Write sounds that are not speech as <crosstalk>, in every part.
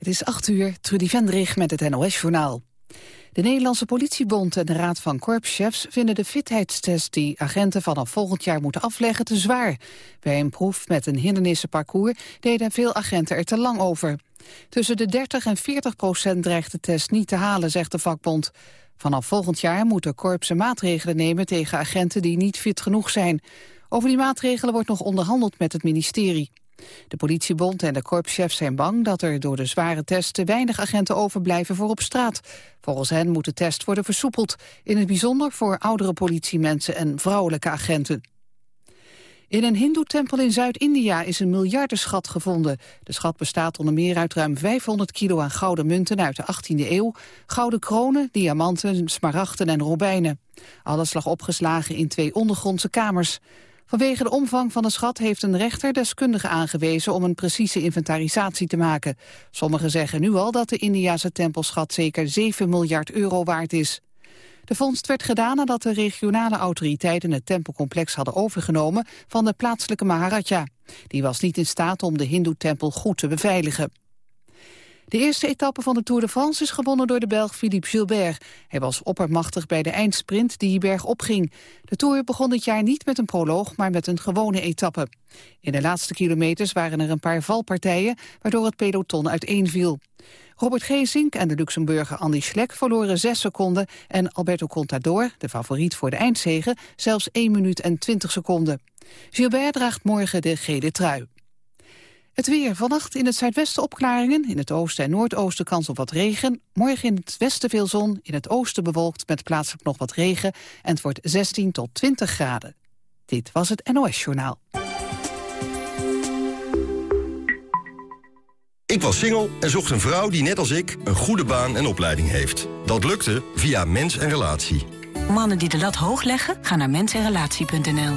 Het is 8 uur, Trudy Vendrig met het NOS-journaal. De Nederlandse politiebond en de Raad van Korpschefs vinden de fitheidstest die agenten vanaf volgend jaar moeten afleggen te zwaar. Bij een proef met een hindernissenparcours deden veel agenten er te lang over. Tussen de 30 en 40 procent dreigt de test niet te halen, zegt de vakbond. Vanaf volgend jaar moeten korpsen maatregelen nemen tegen agenten die niet fit genoeg zijn. Over die maatregelen wordt nog onderhandeld met het ministerie. De politiebond en de korpschefs zijn bang dat er door de zware test te weinig agenten overblijven voor op straat. Volgens hen moet de test worden versoepeld, in het bijzonder voor oudere politiemensen en vrouwelijke agenten. In een hindoe-tempel in Zuid-India is een miljardenschat gevonden. De schat bestaat onder meer uit ruim 500 kilo aan gouden munten uit de 18e eeuw, gouden kronen, diamanten, smaragden en robijnen. Alles lag opgeslagen in twee ondergrondse kamers. Vanwege de omvang van de schat heeft een rechter deskundigen aangewezen om een precieze inventarisatie te maken. Sommigen zeggen nu al dat de Indiase tempelschat zeker 7 miljard euro waard is. De vondst werd gedaan nadat de regionale autoriteiten het tempelcomplex hadden overgenomen van de plaatselijke Maharaja. Die was niet in staat om de hindoe-tempel goed te beveiligen. De eerste etappe van de Tour de France is gewonnen door de Belg Philippe Gilbert. Hij was oppermachtig bij de eindsprint die berg opging. De Tour begon dit jaar niet met een proloog, maar met een gewone etappe. In de laatste kilometers waren er een paar valpartijen, waardoor het peloton uiteenviel. Robert Geesink en de Luxemburger Andy Schleck verloren 6 seconden... en Alberto Contador, de favoriet voor de eindzege, zelfs 1 minuut en 20 seconden. Gilbert draagt morgen de gele trui. Het weer. Vannacht in het zuidwesten opklaringen. In het oosten en noordoosten kans op wat regen. Morgen in het westen veel zon. In het oosten bewolkt met plaatselijk nog wat regen. En het wordt 16 tot 20 graden. Dit was het NOS Journaal. Ik was single en zocht een vrouw die net als ik een goede baan en opleiding heeft. Dat lukte via Mens en Relatie. Mannen die de lat hoog leggen, gaan naar mensenrelatie.nl.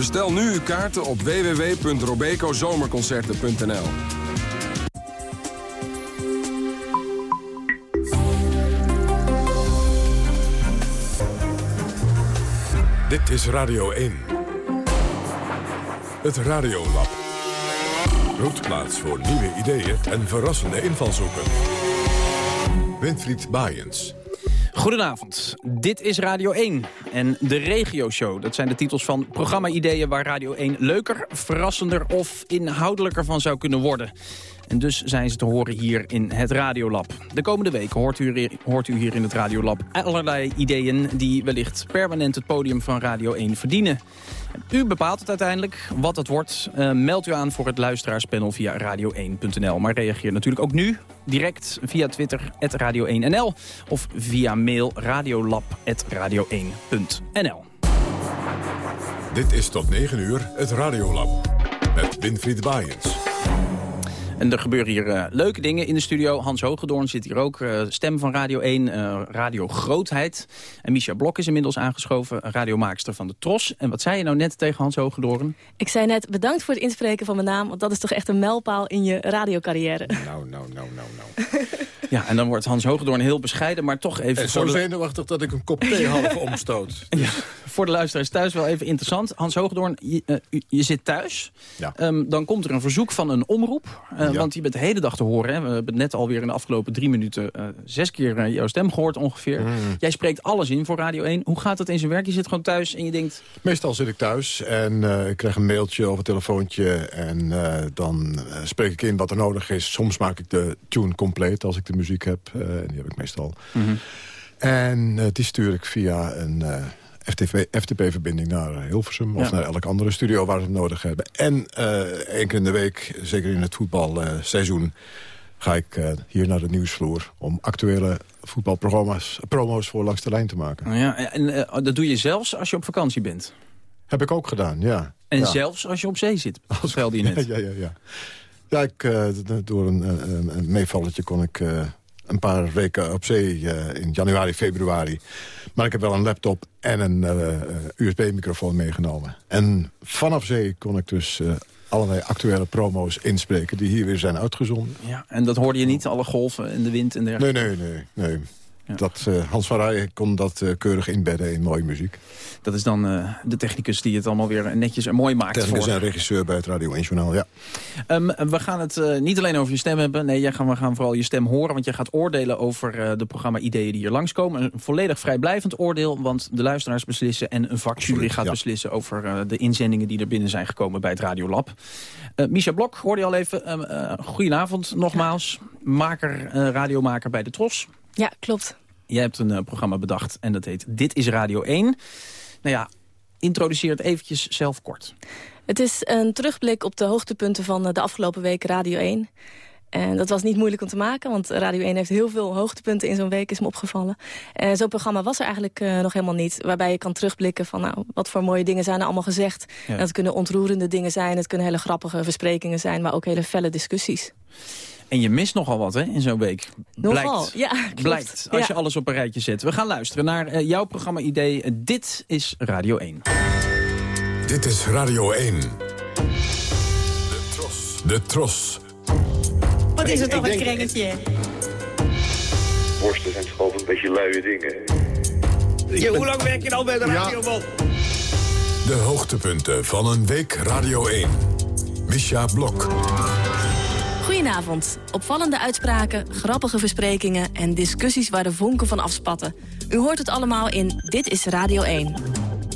Bestel nu uw kaarten op www.robecozomerconcerten.nl. Dit is Radio 1. Het Radiolab. Roetplaats voor nieuwe ideeën en verrassende invalshoeken. Winfried Baaiens. Goedenavond, dit is Radio 1 en de Regio Show. Dat zijn de titels van programma-ideeën waar Radio 1 leuker, verrassender of inhoudelijker van zou kunnen worden. En dus zijn ze te horen hier in het Radiolab. De komende weken hoort u, hoort u hier in het Radiolab allerlei ideeën... die wellicht permanent het podium van Radio 1 verdienen. U bepaalt het uiteindelijk wat het wordt. Uh, meld u aan voor het luisteraarspanel via radio1.nl. Maar reageer natuurlijk ook nu direct via Twitter, radio1nl... of via mail radiolab.radio1.nl. Dit is tot 9 uur het Radiolab met Winfried Baaiens. En er gebeuren hier uh, leuke dingen in de studio. Hans Hogedoorn zit hier ook, uh, stem van Radio 1, uh, Radio Grootheid. En Misha Blok is inmiddels aangeschoven, radiomaakster van de Tros. En wat zei je nou net tegen Hans Hogedoorn? Ik zei net, bedankt voor het inspreken van mijn naam... want dat is toch echt een mijlpaal in je radiocarrière. Nou, nou, nou, nou, nou. <laughs> Ja, en dan wordt Hans Hogedoorn heel bescheiden, maar toch even... En zo zenuwachtig dat ik een kop thee half <laughs> omstoot. Ja, voor de luisteraars thuis wel even interessant. Hans Hoogdoorn, je, uh, je zit thuis. Ja. Um, dan komt er een verzoek van een omroep. Uh, Ja. Want je bent de hele dag te horen. Hè. We hebben net alweer in de afgelopen drie minuten... uh, zes keer jouw stem gehoord ongeveer. Mm. Jij spreekt alles in voor Radio 1. Hoe gaat dat in zijn werk? Je zit gewoon thuis en je denkt... Meestal zit ik thuis en eh, ik krijg een mailtje of een telefoontje... en eh, dan eh, spreek ik in wat er nodig is. Soms maak ik de tune compleet als ik de muziek heb. eh, en die heb ik meestal. Mhm. En eh, die stuur ik via een eh, FTP FTP-verbinding naar Hilversum... of Ja. naar elke andere studio waar we het nodig hebben. En eh één keer in de week, zeker in het voetbalseizoen... ga ik hier naar de nieuwsvloer om actuele voetbalprogramma's promo's voor langs de lijn te maken. Ja, en uh, dat doe je zelfs als je op vakantie bent. Heb ik ook gedaan, ja. En ja. zelfs als je op zee zit, vertelde je <laughs> net. Ja, ja, ja. Ja, ik, uh, door een, een, een meevalletje kon ik uh, een paar weken op zee in januari, februari. Maar ik heb wel een laptop en een USB-microfoon meegenomen. En vanaf zee kon ik dus allerlei actuele promo's inspreken... die hier weer zijn uitgezonden. Ja, en dat hoorde je niet, alle golven en de wind en dergelijke? Nee, nee, nee. nee. Ja. Dat, uh, Hans van Rij kon dat uh, keurig inbedden in mooie muziek. Dat is dan uh, de technicus die het allemaal weer netjes en mooi maakt. Technicus voor. en regisseur bij het Radio 1 Journaal, ja. Um, we gaan het uh, niet alleen over je stem hebben. Nee, jij gaan, we gaan vooral je stem horen. Want jij gaat oordelen over uh, de programma-ideeën die hier langskomen. Een volledig vrijblijvend oordeel. Want de luisteraars beslissen en een vakjury gaat ja. beslissen... over uh, de inzendingen die er binnen zijn gekomen bij het Radiolab. Uh, Misha Blok, hoorde je al even. Uh, goedenavond nogmaals. Maker, radiomaker bij de Tros. Ja, klopt. Jij hebt een uh, programma bedacht en dat heet Dit is Radio 1. Nou ja, introduceer het eventjes zelf kort. Het is een terugblik op de hoogtepunten van de afgelopen week Radio 1. En dat was niet moeilijk om te maken, want Radio 1 heeft heel veel hoogtepunten in zo'n week, is me opgevallen. En zo'n programma was er eigenlijk uh, nog helemaal niet, waarbij je kan terugblikken van nou, wat voor mooie dingen zijn er allemaal gezegd. Ja. En dat kunnen ontroerende dingen zijn, het kunnen hele grappige versprekingen zijn, maar ook hele felle discussies. En je mist nogal wat hè, in zo'n week. Nogal, Blijkt, ja. Klopt. Blijkt, als ja. je alles op een rijtje zet. We gaan luisteren naar uh, jouw programma-idee. Dit is Radio 1. Dit is Radio 1. De Tros. De Tros. Wat is het toch een krengetje? Worsten zijn toch altijd een beetje luie dingen. Ja, hoe lang werk je al bij de radio, man? De hoogtepunten van een week Radio 1. Misha Blok. Goedenavond. Opvallende uitspraken, grappige versprekingen en discussies waar de vonken van afspatten. U hoort het allemaal in Dit is Radio 1.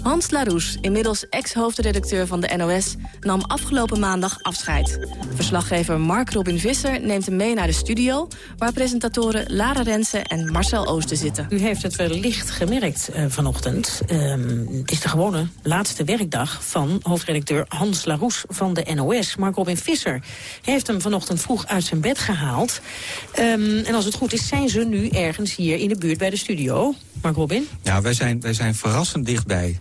Hans Laroes, inmiddels ex-hoofdredacteur van de NOS, nam afgelopen maandag afscheid. Verslaggever Mark Robin Visser neemt hem mee naar de studio... waar presentatoren Lara Rensen en Marcel Oosten zitten. U heeft het wellicht gemerkt uh, vanochtend. Um, het is de gewone laatste werkdag van hoofdredacteur Hans Laroes van de NOS. Mark Robin Visser heeft hem vanochtend vroeg uit zijn bed gehaald. Um, en als het goed is, zijn ze nu ergens hier in de buurt bij de studio. Mark Robin? Ja, wij zijn, wij zijn verrassend dichtbij.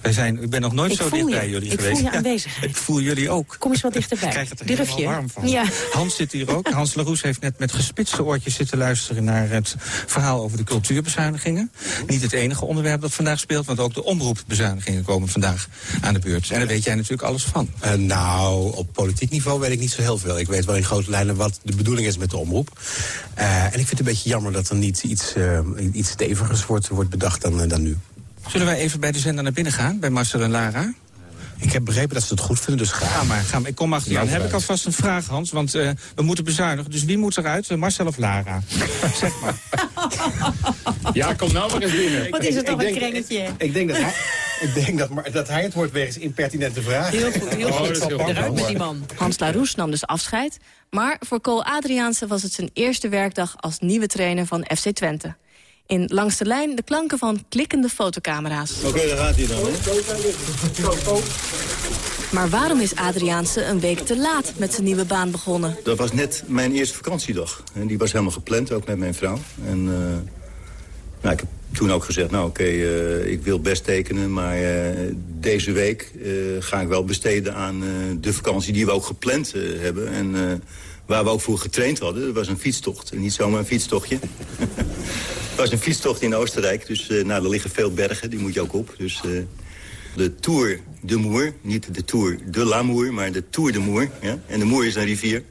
Wij zijn, ik ben nog nooit ik zo dicht je. bij jullie ik geweest. Ik voel je aanwezigheid. Ja, ik voel jullie ook. Kom eens wat dichterbij. Ik krijg het er Durf helemaal je? warm van. Ja. Hans zit hier ook. Hans Laroes heeft net met gespitste oortjes zitten luisteren... naar het verhaal over de cultuurbezuinigingen. Niet het enige onderwerp dat vandaag speelt... want ook de omroepbezuinigingen komen vandaag aan de beurt. En daar weet jij natuurlijk alles van. Uh, nou, op politiek niveau weet ik niet zo heel veel. Ik weet wel in grote lijnen wat de bedoeling is met de omroep. Uh, en ik vind het een beetje jammer dat er niet iets, uh, iets stevigers wordt, wordt bedacht dan, dan nu. Zullen wij even bij de zender naar binnen gaan, bij Marcel en Lara? Ik heb begrepen dat ze het goed vinden, dus ga. Ga maar, ga maar. Ik kom achter je aan. Heb ik alvast een vraag, Hans, want uh, we moeten bezuinigen. Dus wie moet eruit, uh, Marcel of Lara? <laughs> zeg maar. ja, kom nou maar eens binnen. Wat is het toch een krengetje? Ik, ik denk, dat hij, ik denk dat, dat hij het hoort wegens impertinente vragen. Heel goed, heel goed. Oh, Eruit met die man. Hans Laroes nam dus afscheid. Maar voor Cole Adriaanse was het zijn eerste werkdag als nieuwe trainer van FC Twente. In Langs de Lijn de klanken van klikkende fotocamera's. Oké, okay, daar gaat hij dan. Hè? Maar waarom is Adriaanse een week te laat met zijn nieuwe baan begonnen? Dat was net mijn eerste vakantiedag. En die was helemaal gepland, ook met mijn vrouw. En uh, nou, ik heb toen ook gezegd, nou oké, okay, uh, ik wil best tekenen... maar uh, deze week ga ik wel besteden aan de vakantie die we ook gepland hebben. En waar we ook voor getraind hadden. Dat was een fietstocht. En niet zomaar een fietstochtje. <laughs> Het was een fietstocht in Oostenrijk. Dus uh, nou, er liggen veel bergen, die moet je ook op. Dus uh, de Tour de Moer. Niet de Tour de l'Amour, maar de Tour de Moer. Ja? En de Moer is een rivier.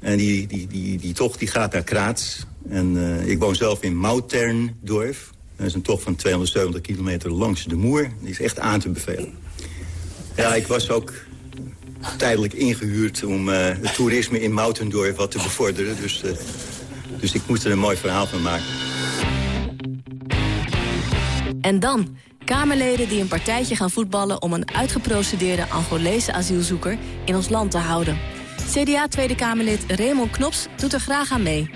En die, die, die, die tocht die gaat naar Kraats. En uh, ik woon zelf in Mauterndorf. Dat is een tocht van 270 kilometer langs de Moer. Die is echt aan te bevelen. Ja, ik was ook tijdelijk ingehuurd om het toerisme in Moutendorp wat te bevorderen. Dus, dus ik moest er een mooi verhaal van maken. En dan Kamerleden die een partijtje gaan voetballen... om een uitgeprocedeerde Angolese asielzoeker in ons land te houden. CDA Tweede Kamerlid Raymond Knops doet er graag aan mee.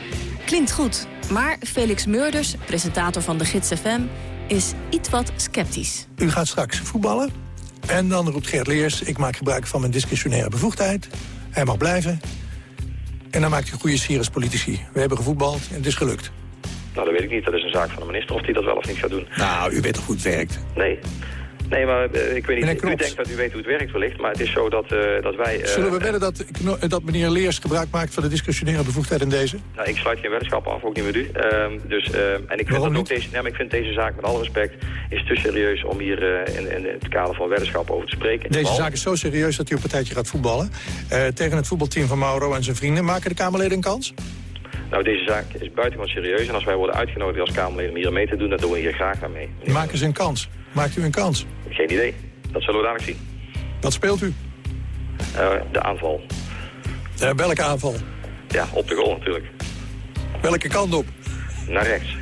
Klinkt goed, maar Felix Meurders, presentator van de Gids FM... is iets wat sceptisch. U gaat straks voetballen en dan roept Geert Leers... ik maak gebruik van mijn discretionaire bevoegdheid. Hij mag blijven. En dan maakt u goede Sirius politici. We hebben gevoetbald en het is gelukt. Nou, dat weet ik niet. Dat is een zaak van de minister of die dat wel of niet gaat doen. Nou, u weet toch hoe het werkt? Nee. Nee, maar uh, ik weet niet. U denkt dat u weet hoe het werkt wellicht, maar het is zo dat, uh, dat wij... Uh, Zullen we wedden dat, dat meneer Leers gebruik maakt van de discussionaire bevoegdheid in deze? Nou, ik sluit geen weddenschap af, ook niet met u. Ehm, dus, en ik vind, dat ook deze, nee, ik vind deze zaak, met alle respect, is te serieus om hier in, in, het kader van weddenschap over te spreken. Deze zaak is zo serieus dat u een partijtje gaat voetballen. tegen het voetbalteam van Mauro en zijn vrienden. Maken de Kamerleden een kans? Nou, deze zaak is buitengewoon serieus. En als wij worden uitgenodigd als Kamerleden om hier mee te doen, dan doen we hier graag aan mee. Maken ze een kans? Maakt u een kans? Geen idee. Dat zullen we dadelijk zien. Wat speelt u? Uh, de aanval. Uh, welke aanval? Ja, op de goal natuurlijk. Welke kant op? Naar rechts.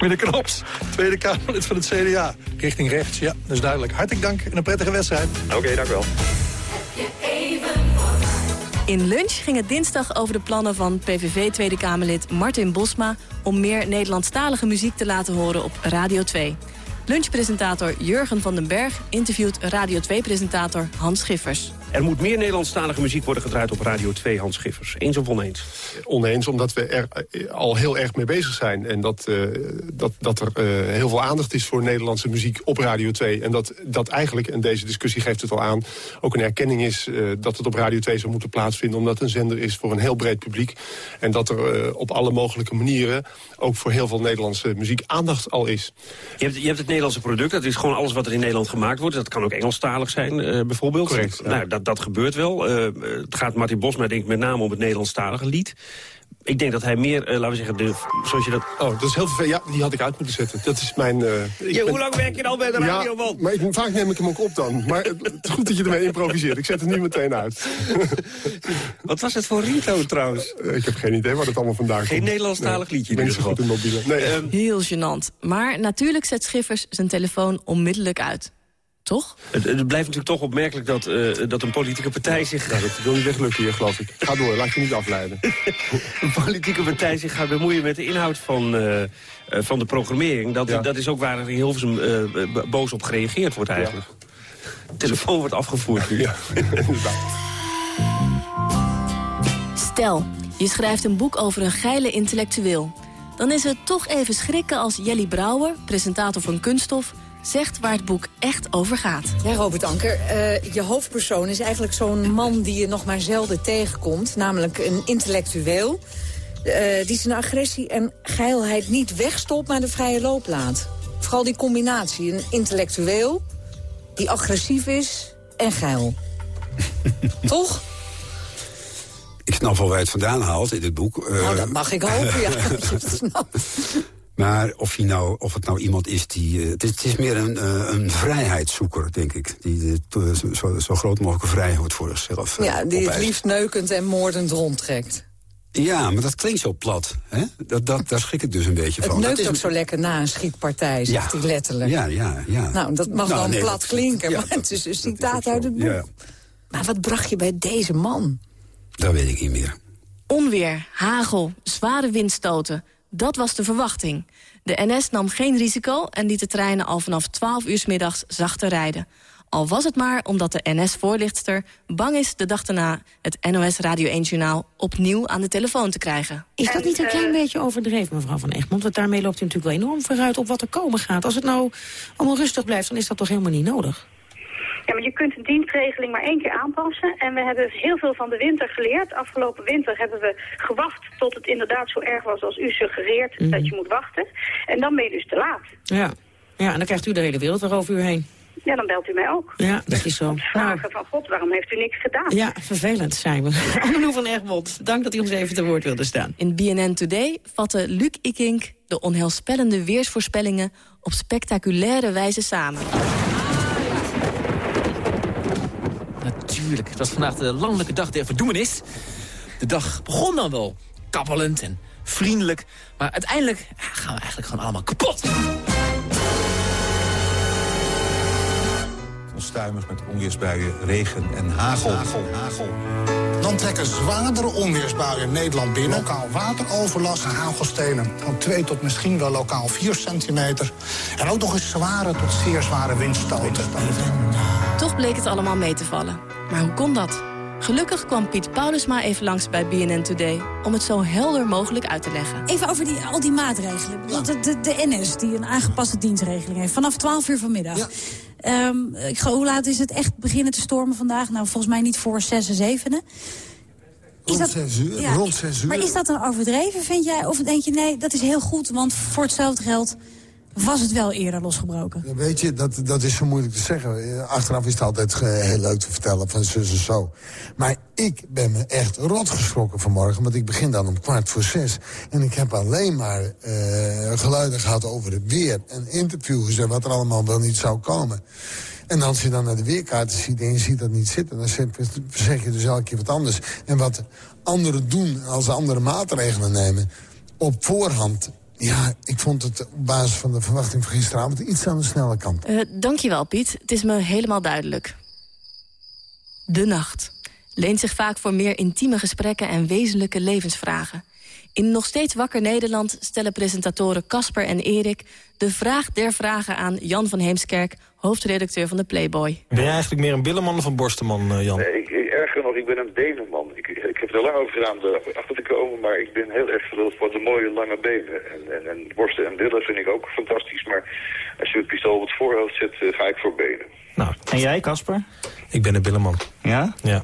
Meneer Knops, Tweede Kamerlid van het CDA. Richting rechts, ja, dat is duidelijk. Hartelijk dank en een prettige wedstrijd. Oké, okay, dank u wel. In lunch ging het dinsdag over de plannen van PVV Tweede Kamerlid Martin Bosma... om meer Nederlandstalige muziek te laten horen op Radio 2. Lunchpresentator Jurgen van den Berg interviewt Radio 2-presentator Hans Schiffers. Er moet meer Nederlandstalige muziek worden gedraaid op Radio 2, Hans Schiffers. Eens of oneens? Oneens, omdat we er eh, al heel erg mee bezig zijn. En dat, uh, dat, dat er uh, heel veel aandacht is voor Nederlandse muziek op Radio 2. En dat, dat eigenlijk, en deze discussie geeft het al aan... ook een erkenning is uh, dat het op Radio 2 zou moeten plaatsvinden... omdat het een zender is voor een heel breed publiek. En dat er op alle mogelijke manieren... ook voor heel veel Nederlandse muziek aandacht al is. Je hebt, je hebt het Nederlandse product, dat is gewoon alles wat er in Nederland gemaakt wordt. Dat kan ook Engelstalig zijn, bijvoorbeeld. Correct. Ja. Nou, dat, dat gebeurt wel. Uh, het gaat Martin Bosma denk ik met name om het Nederlandstalige lied. Ik denk dat hij meer, uh, laten we zeggen, de, zoals je dat... Oh, dat is heel veel. Ja, die had ik uit moeten zetten. Dat is mijn... Uh, ja, Hoe lang werk je al bij de radio, man? maar ik, vaak neem ik hem ook op dan. Maar het is goed dat je ermee improviseert. Ik zet het nu meteen uit. <laughs> Wat was het voor rito trouwens? ik heb geen idee waar het allemaal vandaan komt. Geen Nederlandstalig nee, liedje Ik ben niet zo goed in mobiele. Nee. Um, Heel gênant. Maar natuurlijk zet Schiffers zijn telefoon onmiddellijk uit. Toch? Het, het, blijft natuurlijk toch opmerkelijk dat, uh, dat een politieke partij zich... Ja, dat wil niet weglukken hier, geloof ik. Ga door, laat je niet afleiden. <laughs> een politieke partij zich gaat bemoeien met de inhoud van, uh, uh, van de programmering. Dat, ja. dat is ook waar er in Hilversum boos op gereageerd wordt eigenlijk. Ja. De telefoon wordt afgevoerd nu. Ja, Stel, je schrijft een boek over een geile intellectueel. Dan is het toch even schrikken als Jelly Brouwer, presentator van Kunststof zegt waar het boek echt over gaat. Ja, Robert Anker, uh, je hoofdpersoon is eigenlijk zo'n man die je nog maar zelden tegenkomt. Namelijk een intellectueel uh, die zijn agressie en geilheid niet wegstopt, maar de vrije loop laat. Vooral die combinatie, een intellectueel die agressief is en geil. <laughs> Toch? Ik snap wel waar je het vandaan haalt in dit boek. Uh, nou, dat mag ik hopen, ja. <laughs> <laughs> Maar of, hij nou, of het nou iemand is die... Uh, het, is, het, is, meer een, uh, een vrijheidszoeker, denk ik. Die zo, zo, groot mogelijk vrijheid voor zichzelf Ja, die het liefst neukend en moordend rondtrekt. Ja, maar dat klinkt zo plat. Hè? Dat, dat, daar schrik ik dus een beetje het van. Het neukt dat ook zo lekker na een schietpartij, zegt ja. hij letterlijk. Ja, ja, ja. Nou, dat mag nou, dan nee, plat dat, klinken, ja, maar het is een citaat uit het boek. Ja. Maar wat bracht je bij deze man? Dat weet ik niet meer. Onweer, hagel, zware windstoten. Dat was de verwachting. De NS nam geen risico en liet de treinen al vanaf 12 uur s middags zachter rijden. Al was het maar omdat de NS-voorlichtster bang is de dag daarna... het NOS Radio 1-journaal opnieuw aan de telefoon te krijgen. Is dat niet een klein beetje overdreven, mevrouw Van Egmond? Want daarmee loopt u natuurlijk wel enorm vooruit op wat er komen gaat. Als het nou allemaal rustig blijft, dan is dat toch helemaal niet nodig? Ja, maar je kunt een dienstregeling maar één keer aanpassen. En we hebben heel veel van de winter geleerd. Afgelopen winter hebben we gewacht tot het inderdaad zo erg was als u suggereert mm. dat je moet wachten. En dan ben je dus te laat. Ja. ja, en dan krijgt u de hele wereld erover u heen. ja, dan belt u mij ook. Ja, dat is zo. Vragen van God, waarom heeft u niks gedaan? Ja, vervelend zijn we. <laughs> Anneloe van Egmond, dank dat u ons even te woord wilde staan. In BNN Today vatte Luc Ikink de onheilspellende weersvoorspellingen op spectaculaire wijze samen. Natuurlijk, het was vandaag de landelijke dag der verdoemenis. De dag begon dan wel kabbelend en vriendelijk. Maar uiteindelijk ja, gaan we eigenlijk gewoon allemaal kapot. Onstuimig met onweersbuien, regen en hagel. hagel, hagel. Dan trekken zwaardere onweersbuien Nederland binnen. Lokaal wateroverlast en hagelstenen van 2 tot misschien wel lokaal 4 centimeter. En ook nog eens zware tot zeer zware windstoten. Toch bleek het allemaal mee te vallen. Maar hoe kon dat? Gelukkig kwam Piet Paulusma even langs bij BNN Today... om het zo helder mogelijk uit te leggen. Even over die, al die maatregelen. De, de, de NS, die een aangepaste dienstregeling heeft. Vanaf 12 uur vanmiddag. Ja. Um, ik, hoe laat is het echt beginnen te stormen vandaag? Nou, volgens mij niet voor 6 en 7. Is rond 6 uur, ja, rond 6 uur. Maar is dat dan overdreven, vind jij? Of denk je, nee, dat is heel goed, want voor hetzelfde geld was het wel eerder losgebroken? Weet je, dat, dat is zo moeilijk te zeggen. Achteraf is het altijd heel leuk te vertellen van zus en zo. Maar ik ben me echt rot geschrokken vanmorgen... want ik begin dan om kwart voor zes. En ik heb alleen maar uh, geluiden gehad over het weer... en interviews en wat er allemaal wel niet zou komen. En als je dan naar de weerkaarten ziet en je ziet dat niet zitten... dan zeg je dus elke keer wat anders. En wat anderen doen als ze andere maatregelen nemen... op voorhand ja, ik vond het op basis van de verwachting van gisteravond iets aan de snelle kant. Uh, dankjewel, Piet. Het is me helemaal duidelijk. De nacht leent zich vaak voor meer intieme gesprekken en wezenlijke levensvragen. In Nog Steeds Wakker Nederland stellen presentatoren Casper en Erik... de vraag der vragen aan Jan van Heemskerk, hoofdredacteur van de Playboy. Ben jij eigenlijk meer een billenman of een borstenman, uh, Jan? Nee, ik, erger nog, ik ben een devenman. Er lang over gedaan achter te komen, maar ik ben heel erg verliefd voor de mooie lange benen. En, en, en, borsten en billen vind ik ook fantastisch, maar als je het pistool op het voorhoofd zet, uh, ga ik voor benen. Nou, en jij, Casper? Ik ben een billenman. Ja? Ja.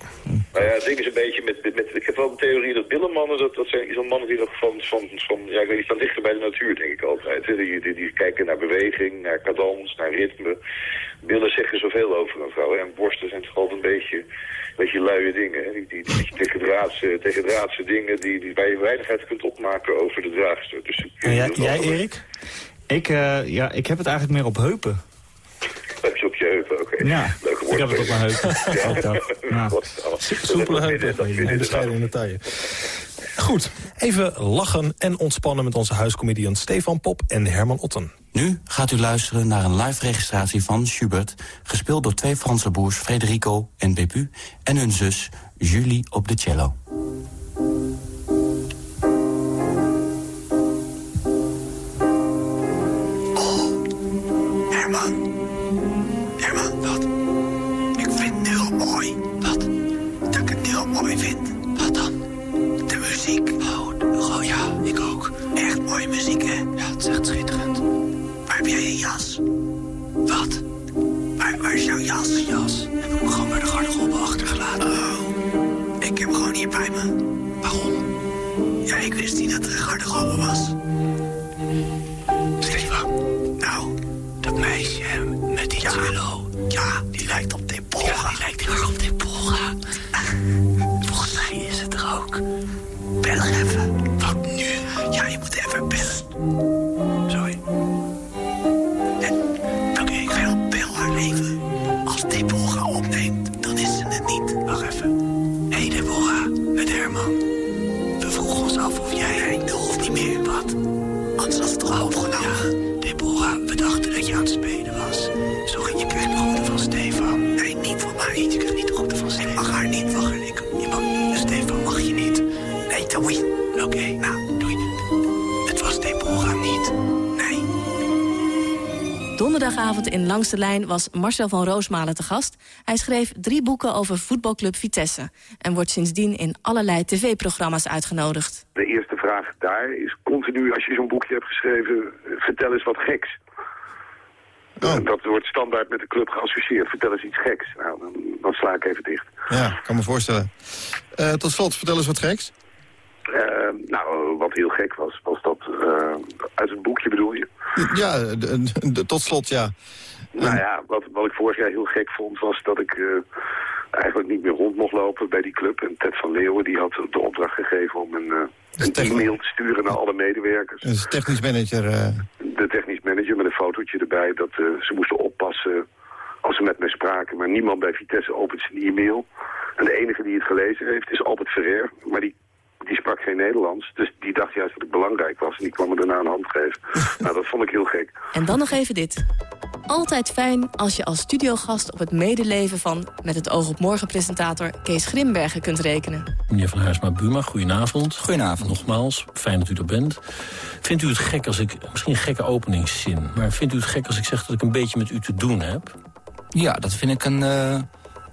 Nou ja, het ding is een beetje met, met, met ik heb wel de theorie dat billenmannen, dat, dat zijn zo'n mannen die nog van, van, van, ja, ik weet niet, staan dichter bij de natuur, denk ik altijd. Die, die, die kijken naar beweging, naar cadans, naar ritme. Billen zeggen zoveel over een vrouw. En borsten zijn toch altijd een beetje, een beetje luie dingen. Hè? Die, die, die tegendraadse, tegendraadse dingen die, die waar je weinig uit kunt opmaken over de draagster. Dus, en jij, jij Erik? Ik, uh, ja, ik heb het eigenlijk meer op heupen. Heb je op je heupen, oké. Okay. Ja, ik heb het op mijn heupen. ja. <laughs> Soepele heupen, in de in de taille. Goed, even lachen en ontspannen met onze huiscomedian Stefan Pop en Herman Otten. Nu gaat u luisteren naar een live registratie van Schubert... gespeeld door twee Franse broers Federico en Bepu... en hun zus Julie op de cello. Muziek, hè? Ja, het is echt schitterend. Waar heb jij je jas? Wat? Waar, waar is jouw jas? Mijn jas? Heb ik hem gewoon bij de garderobe achtergelaten. Oh, ik heb hem gewoon hier bij me. Waarom? Ja, ik wist niet dat er een garderobe was. Stefan, nou, dat meisje met die cello. Ja, die lijkt op Deborah. Ja, die lijkt heel erg op Deborah. Volgens mij is het er ook. Bel even. Wat nu? Donderdagavond in Langs de Lijn was Marcel van Roosmalen te gast. Hij schreef drie boeken over voetbalclub Vitesse... en wordt sindsdien in allerlei tv-programma's uitgenodigd. De eerste vraag daar is continu, als je zo'n boekje hebt geschreven... vertel eens wat geks. Oh. Dat wordt standaard met de club geassocieerd. Vertel eens iets geks. Nou, dan, dan sla ik even dicht. Ja, kan me voorstellen. Uh, tot slot, vertel eens wat geks. Uh, nou, wat heel gek was, was dat... Uh, uit het boekje bedoel je? Ja, de, de, tot slot, ja. Nou ja, wat, wat ik vorig jaar heel gek vond was dat ik eigenlijk niet meer rond mocht lopen bij die club. En Ted van Leeuwen die had de opdracht gegeven om een, een e-mail te sturen naar alle medewerkers. Een technisch manager. De technisch manager met een fotootje erbij dat ze moesten oppassen als ze met mij spraken. Maar niemand bij Vitesse opent zijn e-mail. En de enige die het gelezen heeft is Albert Ferrer. Maar die, die sprak geen Nederlands. Dus die dacht juist dat ik belangrijk was. En die kwam me daarna een hand geven. <laughs> nou, dat vond ik heel gek. En dan nog even dit. Altijd fijn als je als studiogast op het medeleven van... met het oog op morgen presentator Kees Grimbergen kunt rekenen. Meneer Van Haarsma Buma, goedenavond. Goedenavond. Nogmaals, fijn dat u er bent. Vindt u het gek als ik, misschien een gekke openingszin... maar vindt u het gek als ik zeg dat ik een beetje met u te doen heb? Ja, dat vind ik een... Uh,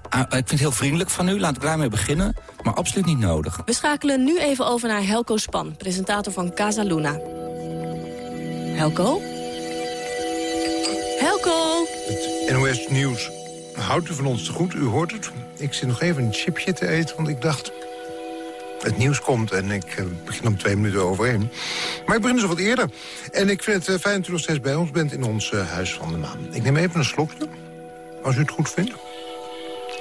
ik vind het heel vriendelijk van u, laat ik daarmee beginnen. Maar absoluut niet nodig. We schakelen nu even over naar Helco Span, presentator van Casa Luna. Helco? Helco! Het NOS Nieuws houdt u van ons te goed, u hoort het. Ik zit nog even een chipje te eten, want ik dacht... Het nieuws komt en ik uh, begin om twee minuten overheen. Maar ik begin dus wat eerder. En ik vind het uh, fijn dat u nog steeds bij ons bent in ons uh, Huis van de Maan. Ik neem even een slokje als u het goed vindt.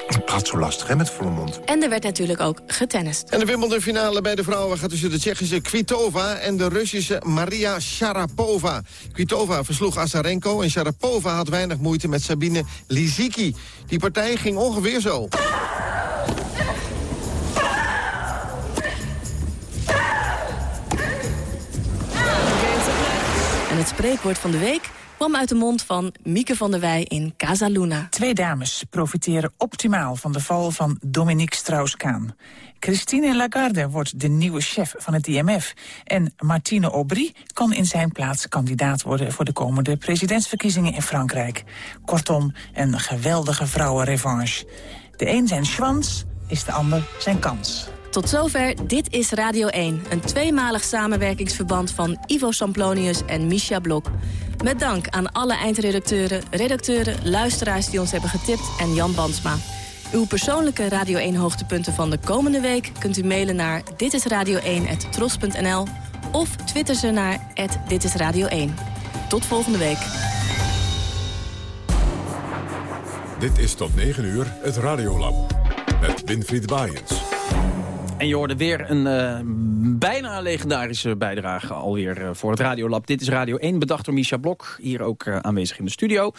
Het praat zo lastig, hè, met volle mond. En er werd natuurlijk ook getennist. En de Wimbledon-finale bij de vrouwen gaat tussen de Tsjechische Kvitova... en de Russische Maria Sharapova. Kvitova versloeg Azarenko en Sharapova had weinig moeite met Sabine Lisicki. Die partij ging ongeveer zo. En het spreekwoord van de week kwam uit de mond van Mieke van der Wij in Casa Luna. Twee dames profiteren optimaal van de val van Dominique Strauss-Kaan. Christine Lagarde wordt de nieuwe chef van het IMF. En Martine Aubry kan in zijn plaats kandidaat worden... voor de komende presidentsverkiezingen in Frankrijk. Kortom, een geweldige vrouwenrevanche. De een zijn schwans, is de ander zijn kans. Tot zover Dit is Radio 1, een tweemalig samenwerkingsverband van Ivo Samplonius en Misha Blok. Met dank aan alle eindredacteuren, redacteuren, luisteraars die ons hebben getipt en Jan Bansma. Uw persoonlijke Radio 1 hoogtepunten van de komende week kunt u mailen naar ditisradio1.tros.nl of twitter ze naar ditisradio1. Tot volgende week. Dit is tot 9 uur het Radiolab met Winfried Baaiens. En je hoorde weer een uh, bijna legendarische bijdrage alweer uh, voor het Radiolab. Dit is Radio 1, bedacht door Misha Blok, hier ook uh, aanwezig in de studio.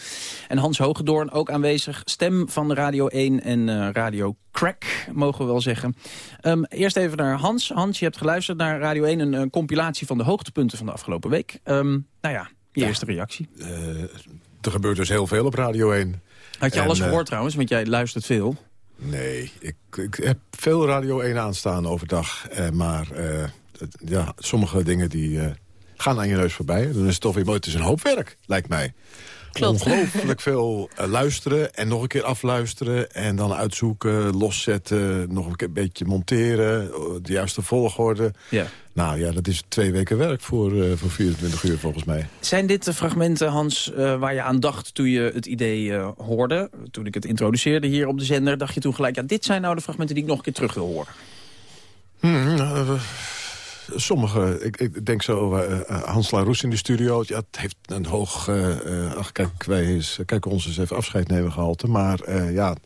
En Hans Hogedoorn ook aanwezig, stem van Radio 1 en Radio Crack, mogen we wel zeggen. Um, eerst even naar Hans. Hans, je hebt geluisterd naar Radio 1, een, een compilatie van de hoogtepunten van de afgelopen week. Um, nou ja, je ja. eerste reactie. er gebeurt dus heel veel op Radio 1. Had je en, alles gehoord trouwens, want jij luistert veel. Nee, ik, ik, heb veel Radio 1 aanstaan overdag. Eh, maar eh, ja, sommige dingen die uh, gaan aan je neus voorbij. Dan is het toch weer mooi. Het is een hoop werk, lijkt mij. Klopt. Ongelooflijk veel uh, luisteren en nog een keer afluisteren... en dan uitzoeken, loszetten, nog een beetje monteren... de juiste volgorde. Ja. Nou ja, dat is twee weken werk voor, uh, voor 24 uur volgens mij. Zijn dit de fragmenten, Hans, uh, waar je aan dacht toen je het idee uh, hoorde? Toen ik het introduceerde hier op de zender, dacht je toen gelijk... ja, dit zijn nou de fragmenten die ik nog een keer terug wil horen. Hmm, sommige, ik, ik, denk zo, uh, Hans Laroes in de studio. Ja, het heeft een hoog, ach kijk, wij eens, kijk ons eens even afscheid nemen gehalte. Maar ja,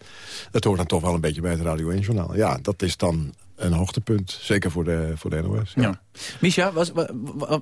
het hoort dan toch wel een beetje bij het Radio 1-journaal. Ja, dat is dan een hoogtepunt. Zeker voor de, voor de NOS. Ja. ja. Misha, was,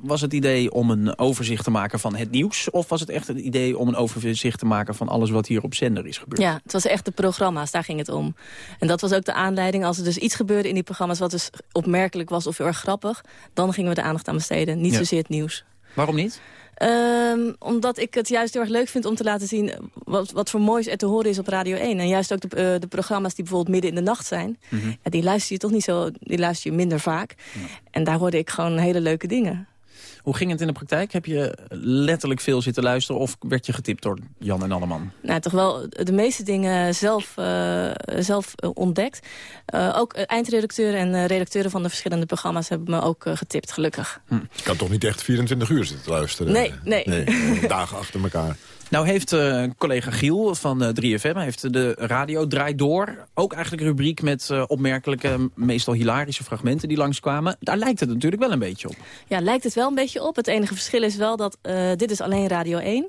was het idee om een overzicht te maken van het nieuws? Of was het echt het idee om een overzicht te maken van alles wat hier op zender is gebeurd? Ja, het was echt de programma's, daar ging het om. En dat was ook de aanleiding. Als er dus iets gebeurde in die programma's wat dus opmerkelijk was of heel erg grappig... dan gingen we de aandacht aan besteden, niet ja. zozeer het nieuws. Waarom niet? Um, omdat ik het juist heel erg leuk vind om te laten zien... wat, wat voor moois er te horen is op Radio 1. En juist ook de, uh, de programma's die bijvoorbeeld midden in de nacht zijn... Mm -hmm. ja, die luister je toch niet zo, die luister je minder vaak. Ja. En daar hoorde ik gewoon hele leuke dingen. Hoe ging het in de praktijk? Heb je letterlijk veel zitten luisteren of werd je getipt door Jan en Alleman? Nou, toch wel de meeste dingen zelf, uh, zelf ontdekt. Uh, ook eindredacteuren en redacteuren van de verschillende programma's hebben me ook getipt, gelukkig. Hm. Je kan toch niet echt 24 uur zitten luisteren? Nee, nee. nee dagen achter elkaar. Nou heeft uh, collega Giel van uh, 3FM heeft de radio Draait Door... ook eigenlijk een rubriek met uh, opmerkelijke, meestal hilarische fragmenten die langskwamen. Daar lijkt het natuurlijk wel een beetje op. Ja, lijkt het wel een beetje op. Het enige verschil is wel dat dit is alleen Radio 1.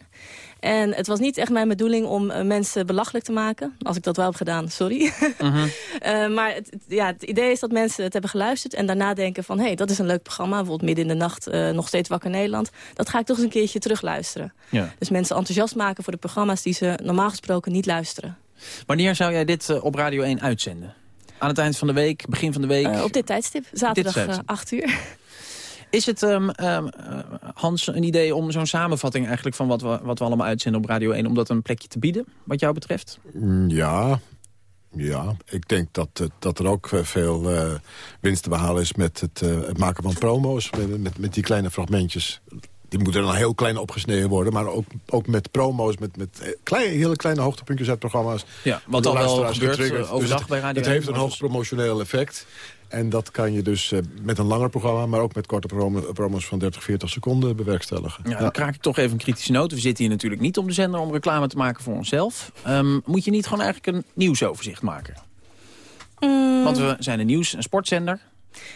En het was niet echt mijn bedoeling om uh, mensen belachelijk te maken. Als ik dat wel heb gedaan, sorry. -huh. <laughs> uh, maar het, ja, het idee is dat mensen het hebben geluisterd... en daarna denken van, hé, hey, dat is een leuk programma. Bijvoorbeeld midden in de nacht, nog steeds wakker Nederland. Dat ga ik toch eens een keertje terugluisteren. Ja. Dus mensen enthousiast maken voor de programma's... die ze normaal gesproken niet luisteren. Wanneer zou jij dit op Radio 1 uitzenden? Aan het eind van de week, begin van de week? op dit tijdstip, zaterdag 8 uur. <laughs> Is het, um, um, Hans, een idee om zo'n samenvatting eigenlijk van wat we, wat we allemaal uitzenden op Radio 1... om dat een plekje te bieden, wat jou betreft? Ja, ja, ik denk dat, dat er ook veel uh, winst te behalen is met het, uh, het maken van promo's. Met, met, met, die kleine fragmentjes. Die moeten dan heel klein opgesneden worden. Maar ook, ook met promo's, met, met kleine, hele kleine hoogtepuntjes uit programma's. Ja, wat al wel gebeurt overdag dus bij Radio Het heeft een hoog promotioneel effect. En dat kan je dus uh, met een langer programma... maar ook met korte prom promos van 30, 40 seconden bewerkstelligen. Ja, dan kraak ik toch even een kritische noot. We zitten hier natuurlijk niet op de zender om reclame te maken voor onszelf. Um, moet je niet gewoon eigenlijk een nieuwsoverzicht maken? Mm. Want we zijn een nieuws- en sportzender.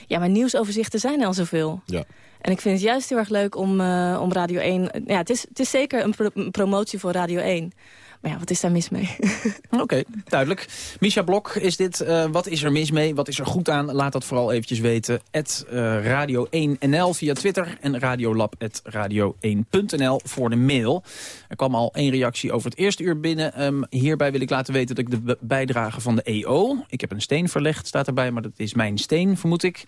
Ja, maar nieuwsoverzichten zijn er al zoveel. Ja. En ik vind het juist heel erg leuk om, uh, om Radio 1... Ja, het is, het is zeker een, pro een promotie voor Radio 1... Maar ja, wat is daar mis mee? <laughs> Oké, duidelijk. Misha Blok is dit. Uh, wat is er mis mee? Wat is er goed aan? Laat dat vooral eventjes weten. Het uh, Radio 1NL via Twitter en radiolab.radio1.nl voor de mail. Er kwam al één reactie over het eerste uur binnen. Um, hierbij wil ik laten weten dat ik de bijdrage van de EO... Ik heb een steen verlegd, staat erbij, maar dat is mijn steen, vermoed ik.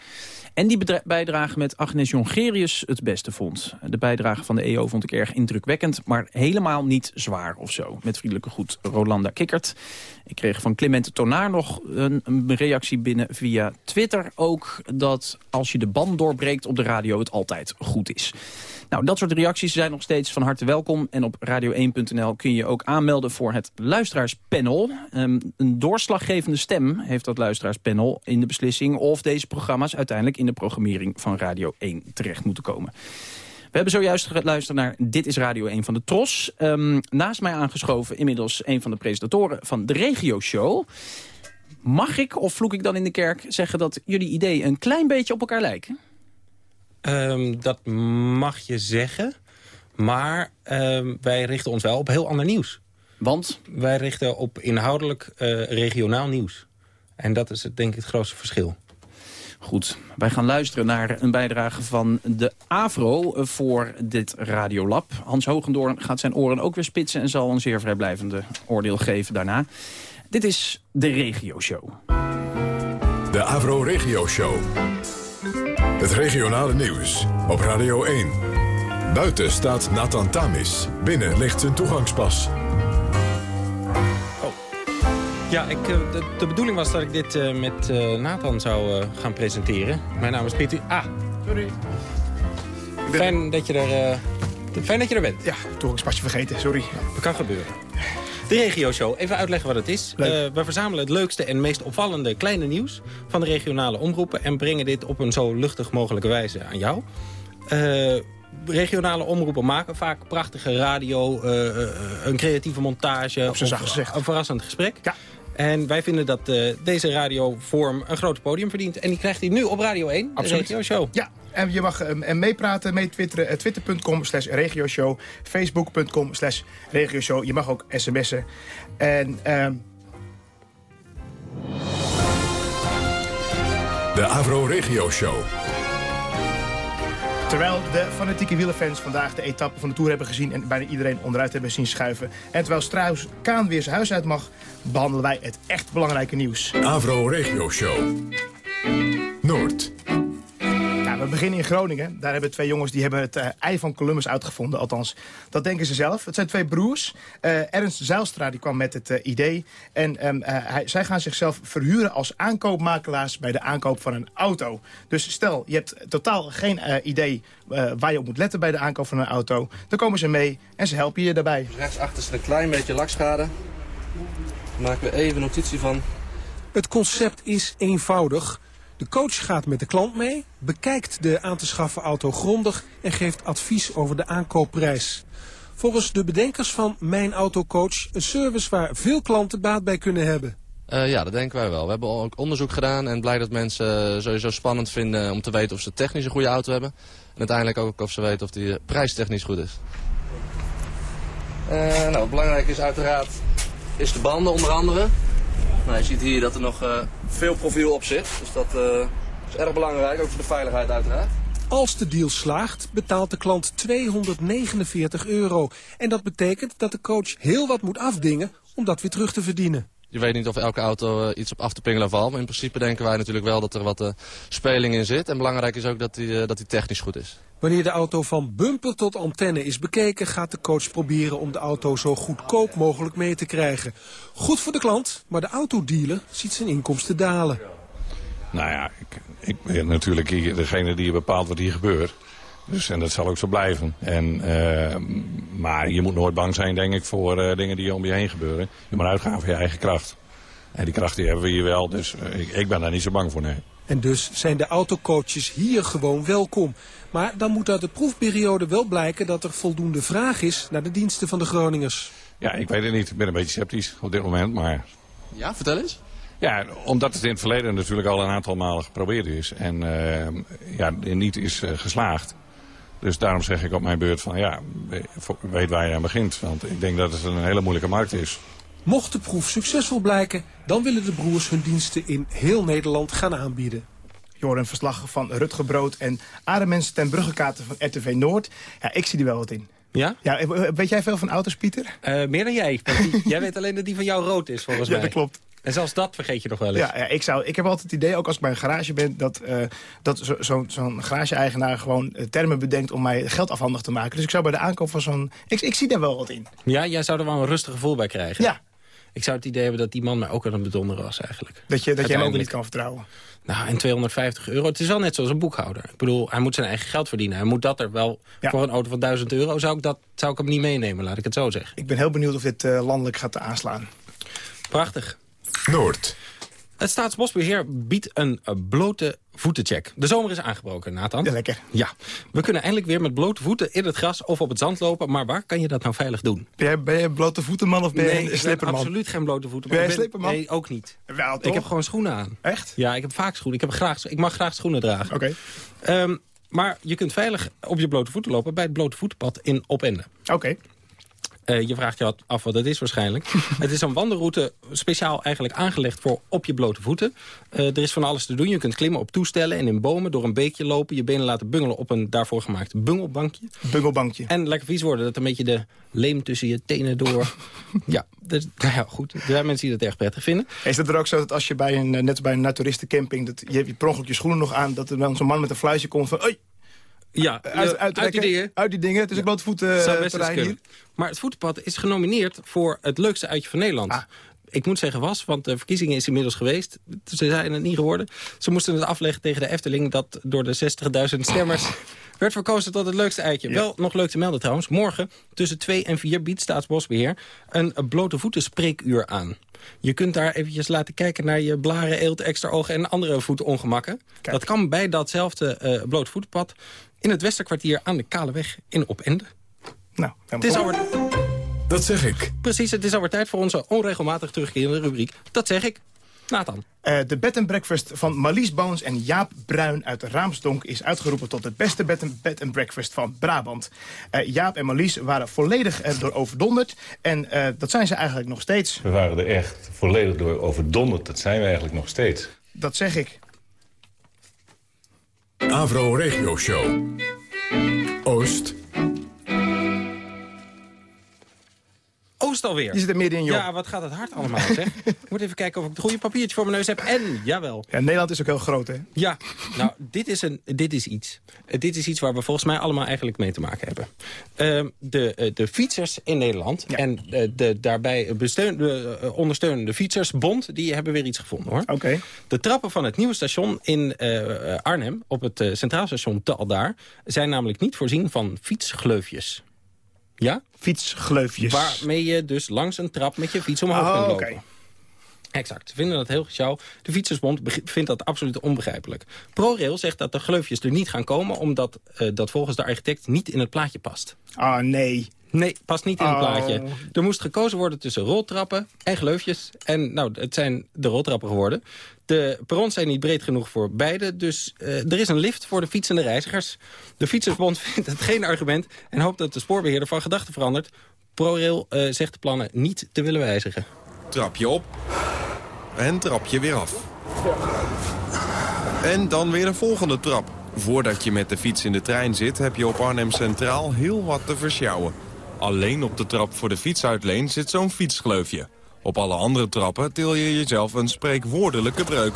En die bijdrage met Agnes Jongerius het beste vond. De bijdrage van de EO vond ik erg indrukwekkend, maar helemaal niet zwaar of zo. Met vriendelijke groet Rolanda Kikkert. Ik kreeg van Clemente Tonaar nog een, een, reactie binnen via Twitter ook... dat als je de band doorbreekt op de radio het altijd goed is. Nou, dat soort reacties zijn nog steeds van harte welkom. En op radio1.nl kun je ook aanmelden voor het luisteraarspanel. Um, een doorslaggevende stem heeft dat luisteraarspanel in de beslissing... of deze programma's uiteindelijk in de programmering van Radio 1 terecht moeten komen. We hebben zojuist geluisterd naar Dit is Radio 1 van de Tros. Um, naast mij aangeschoven inmiddels een van de presentatoren van de Regio Show. Mag ik, of vloek ik dan in de kerk, zeggen dat jullie ideeën een klein beetje op elkaar lijken? Um, dat mag je zeggen. Maar um, wij richten ons wel op heel ander nieuws. Want? Wij richten op inhoudelijk uh, regionaal nieuws. En dat is het, denk ik het grootste verschil. Goed, wij gaan luisteren naar een bijdrage van de AVRO voor dit Radiolab. Hans Hogendoorn gaat zijn oren ook weer spitsen... en zal een zeer vrijblijvende oordeel geven daarna. Dit is de Regio Show. De AVRO Regio Show. Het regionale nieuws op Radio 1. Buiten staat Nathan Tamis. Binnen ligt zijn toegangspas. Ja, ik, de, de, bedoeling was dat ik dit uh, met uh, Nathan zou uh, gaan presenteren. Mijn naam is Pieter. Ah, sorry. Fijn dat je er, fijn dat je er bent. Ja, toegangspasje vergeten, sorry. Dat kan gebeuren. De Regio Show, even uitleggen wat het is. we verzamelen het leukste en meest opvallende kleine nieuws... van de regionale omroepen... en brengen dit op een zo luchtig mogelijke wijze aan jou regionale omroepen maken vaak prachtige radio, uh, een creatieve montage. Op zijn gezegd. Een verrassend gesprek. Ja. En wij vinden dat uh, deze radiovorm een groot podium verdient. En die krijgt hij nu op Radio 1, Absoluut. de Regio Show. Ja, en je mag um, meepraten, mee twitteren. Twitter.com slash regioshow. Facebook.com slash regioshow. Je mag ook sms'en. En... Um... De Avro Regio Show. Terwijl de fanatieke wielerfans vandaag de etappe van de Tour hebben gezien... en bijna iedereen onderuit hebben zien schuiven... en terwijl Strauss Kaan weer zijn huis uit mag... behandelen wij het echt belangrijke nieuws. Avro Regio Show. Noord. We beginnen in Groningen. Daar hebben twee jongens die hebben het uh, ei van Columbus uitgevonden. Althans, dat denken ze zelf. Het zijn twee broers. Uh, Ernst Zijlstra die kwam met het uh, idee. En um, hij, zij gaan zichzelf verhuren als aankoopmakelaars... bij de aankoop van een auto. Dus stel, je hebt totaal geen idee waar je op moet letten... bij de aankoop van een auto. Dan komen ze mee en ze helpen je daarbij. Rechtsachter is een klein beetje lakschade. Daar maken we even notitie van. Het concept is eenvoudig... De coach gaat met de klant mee, bekijkt de aan te schaffen auto grondig en geeft advies over de aankoopprijs. Volgens de bedenkers van Mijn Autocoach een service waar veel klanten baat bij kunnen hebben. Uh, ja, dat denken wij wel. We hebben ook onderzoek gedaan en blij dat mensen sowieso spannend vinden om te weten of ze technisch een goede auto hebben. En uiteindelijk ook of ze weten of die prijstechnisch goed is. Nou, belangrijk is uiteraard is de banden onder andere. Nou, je ziet hier dat er nog uh, veel profiel op zit. Dus dat uh, is erg belangrijk, ook voor de veiligheid uiteraard. Als de deal slaagt, betaalt de klant 249 euro. En dat betekent dat de coach heel wat moet afdingen om dat weer terug te verdienen. Je weet niet of elke auto uh, iets op af te pingelen valt. Maar in principe denken wij natuurlijk wel dat er wat uh, speling in zit. En belangrijk is ook dat die, uh, dat die technisch goed is. Wanneer de auto van bumper tot antenne is bekeken... gaat de coach proberen om de auto zo goedkoop mogelijk mee te krijgen. Goed voor de klant, maar de autodealer ziet zijn inkomsten dalen. Nou ja, ik, ik ben natuurlijk degene die bepaalt wat hier gebeurt. Dus, en dat zal ook zo blijven. En, uh, maar je moet nooit bang zijn, denk ik, voor uh, dingen die om je heen gebeuren. Je moet uitgaan van je eigen kracht. En die kracht die hebben we hier wel, dus uh, ik, ik, ben daar niet zo bang voor, nee. En dus zijn de autocoaches hier gewoon welkom. Maar dan moet uit de proefperiode wel blijken dat er voldoende vraag is naar de diensten van de Groningers. Ja, ik weet het niet. Ik ben een beetje sceptisch op dit moment, maar... Ja, vertel eens. Ja, omdat het in het verleden natuurlijk al een aantal malen geprobeerd is. En ja, niet is geslaagd. Dus daarom zeg ik op mijn beurt van ja, weet waar je aan begint. Want ik denk dat het een hele moeilijke markt is. Mocht de proef succesvol blijken, dan willen de broers hun diensten in heel Nederland gaan aanbieden. Je hoort een verslag van Rutger Brood en Ademens ten Bruggekaten van RTV Noord. Ja, ik zie er wel wat in. Ja? ja? Weet jij veel van auto's, Pieter? Uh, meer dan jij. Die, <laughs> jij weet alleen dat die van jou rood is, volgens mij. Ja, dat klopt. En zelfs dat vergeet je nog wel eens. Ja, ja ik, zou, ik heb altijd het idee, ook als ik bij een garage ben... dat, uh, dat zo'n zo, zo garage-eigenaar gewoon termen bedenkt om mij geld afhandig te maken. Dus ik zou bij de aankoop van zo'n... Ik, ik zie daar wel wat in. Ja, jij zou er wel een rustig gevoel bij krijgen. Ja. Ik zou het idee hebben dat die man mij ook aan het bedonderen was eigenlijk. Dat je, dat je hem ook niet kan vertrouwen. Nou, en 250 euro. Het is wel net zoals een boekhouder. Ik bedoel, hij moet zijn eigen geld verdienen. Hij moet dat er wel... Ja. Voor een auto van 1000 euro zou ik, dat, zou ik hem niet meenemen, laat ik het zo zeggen. Ik ben heel benieuwd of dit uh, landelijk gaat aanslaan. Prachtig. Noord. Het Staatsbosbeheer biedt een blote voetencheck. De zomer is aangebroken, Nathan. Ja, lekker. Ja, we kunnen eindelijk weer met blote voeten in het gras of op het zand lopen. Maar waar kan je dat nou veilig doen? Ben je, ben je een blote voetenman of ben je nee, een slipperman? absoluut geen blote voetenman. Ben je een slipperman? Nee, ook niet. Wel, toch? Ik heb gewoon schoenen aan. Echt? Ja, ik heb vaak schoenen. Ik, heb graag, ik mag graag schoenen dragen. Oké. Okay. Um, maar je kunt veilig op je blote voeten lopen bij het blote voetenpad in Opende. Oké. Okay. Uh, je vraagt je af wat het is waarschijnlijk. <laughs> het is een wandelroute speciaal eigenlijk aangelegd voor op je blote voeten. Uh, er is van alles te doen. Je kunt klimmen op toestellen en in bomen, door een beekje lopen... je benen laten bungelen op een daarvoor gemaakt bungelbankje. Bungelbankje. En lekker vies worden, dat een beetje de leem tussen je tenen door... <laughs> ja, dus, nou ja, goed. Er zijn mensen die dat erg prettig vinden. Is het er ook zo dat als je bij een, net bij een naturistencamping... dat je hebt je per ongeluk je schoenen nog aan... dat er dan zo'n man met een fluitje komt van... Oei, ja, uit, uit, uit, die dingen. Uit die dingen. Het is een blote voetenterrein hier. Maar het voetenpad is genomineerd voor het leukste uitje van Nederland. Ah. Ik moet zeggen was, want de verkiezingen is inmiddels geweest. Ze zijn het niet geworden. Ze moesten het afleggen tegen de Efteling... dat door de 60.000 stemmers werd verkozen tot het leukste eitje. Ja. Wel nog leuk te melden trouwens. Morgen tussen 2 en 4 biedt Staatsbosbeheer... een blote voeten spreekuur aan. Je kunt daar eventjes laten kijken naar je blaren, eelt, extra ogen... en andere voetenongemakken. Dat kan bij datzelfde uh, blote voetenpad... in het Westerkwartier aan de Kaleweg in Opende. Nou, het is alweer... Dat zeg ik. Precies, het is alweer tijd voor onze onregelmatig terugkerende rubriek. Dat zeg ik. Nathan. Uh, de bed and breakfast van Marlies Boons en Jaap Bruin uit Raamsdonk... is uitgeroepen tot het beste bed and, bed and breakfast van Brabant. Uh, Jaap en Marlies waren volledig erdoor overdonderd. En uh, dat zijn ze eigenlijk nog steeds. We waren er echt volledig door overdonderd. Dat zijn we eigenlijk nog steeds. Dat zeg ik. Avro Regio Show. Oost. Oost alweer. Je zit er midden in, joh. Ja, wat gaat het hard allemaal, zeg. <laughs> ik moet even kijken of ik het goede papiertje voor mijn neus heb. En, jawel. Ja, Nederland is ook heel groot, hè? Ja, nou, dit is, een, dit is iets. Uh, dit is iets waar we volgens mij allemaal eigenlijk mee te maken hebben. Uh, de, uh, de fietsers in Nederland ja. en de daarbij de ondersteunende fietsersbond... die hebben weer iets gevonden, hoor. Oké. Okay. De trappen van het nieuwe station in Arnhem... op het Centraal Station te Aldaar... zijn namelijk niet voorzien van fietsgleufjes. Ja? Fietsgleufjes. Waarmee je dus langs een trap met je fiets omhoog oh, kunt lopen. Okay. Exact. Ze vinden dat heel gesjouw. De Fietsersbond vindt dat absoluut onbegrijpelijk. ProRail zegt dat de gleufjes er niet gaan komen... omdat uh, dat volgens de architect niet in het plaatje past. Ah, nee. Nee, past niet in het Oh. plaatje. Er moest gekozen worden tussen roltrappen en gleufjes. En nou, het zijn de roltrappen geworden. De perrons zijn niet breed genoeg voor beide. Dus eh, er is een lift voor de fietsende reizigers. De Fietsersbond <laughs> vindt het geen argument... en hoopt dat de spoorbeheerder van gedachten verandert. ProRail eh, zegt de plannen niet te willen wijzigen. Trap je op en trap je weer af. En dan weer een volgende trap. Voordat je met de fiets in de trein zit, heb je op Arnhem Centraal heel wat te versjouwen. Alleen op de trap voor de fietsuitleen zit zo'n fietsgleufje. Op alle andere trappen til je jezelf een spreekwoordelijke breuk.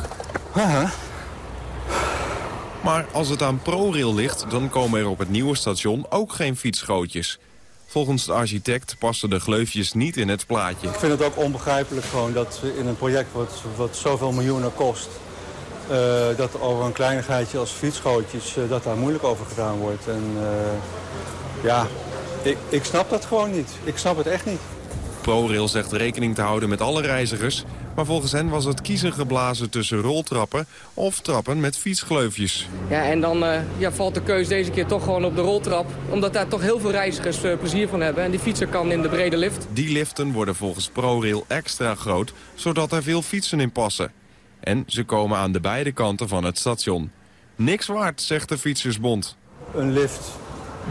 Maar als het aan ProRail ligt, dan komen er op het nieuwe station ook geen fietsgootjes. Volgens de architect passen de gleufjes niet in het plaatje. Ik vind het ook onbegrijpelijk gewoon dat in een project wat, wat zoveel miljoenen kost... eh, dat over een kleinigheidje als fietsgootjes, eh, dat daar moeilijk over gedaan wordt. En eh, ja, ik, ik snap dat gewoon niet. Ik snap het echt niet. ProRail zegt rekening te houden met alle reizigers... maar volgens hen was het kiezen geblazen tussen roltrappen of trappen met fietsgleufjes. Ja, en dan eh, ja, valt de keus deze keer toch gewoon op de roltrap. Omdat daar toch heel veel reizigers eh, plezier van hebben. En die fietser kan in de brede lift. Die liften worden volgens ProRail extra groot, zodat er veel fietsen in passen. En ze komen aan de beide kanten van het station. Niks waard, zegt de Fietsersbond. Een lift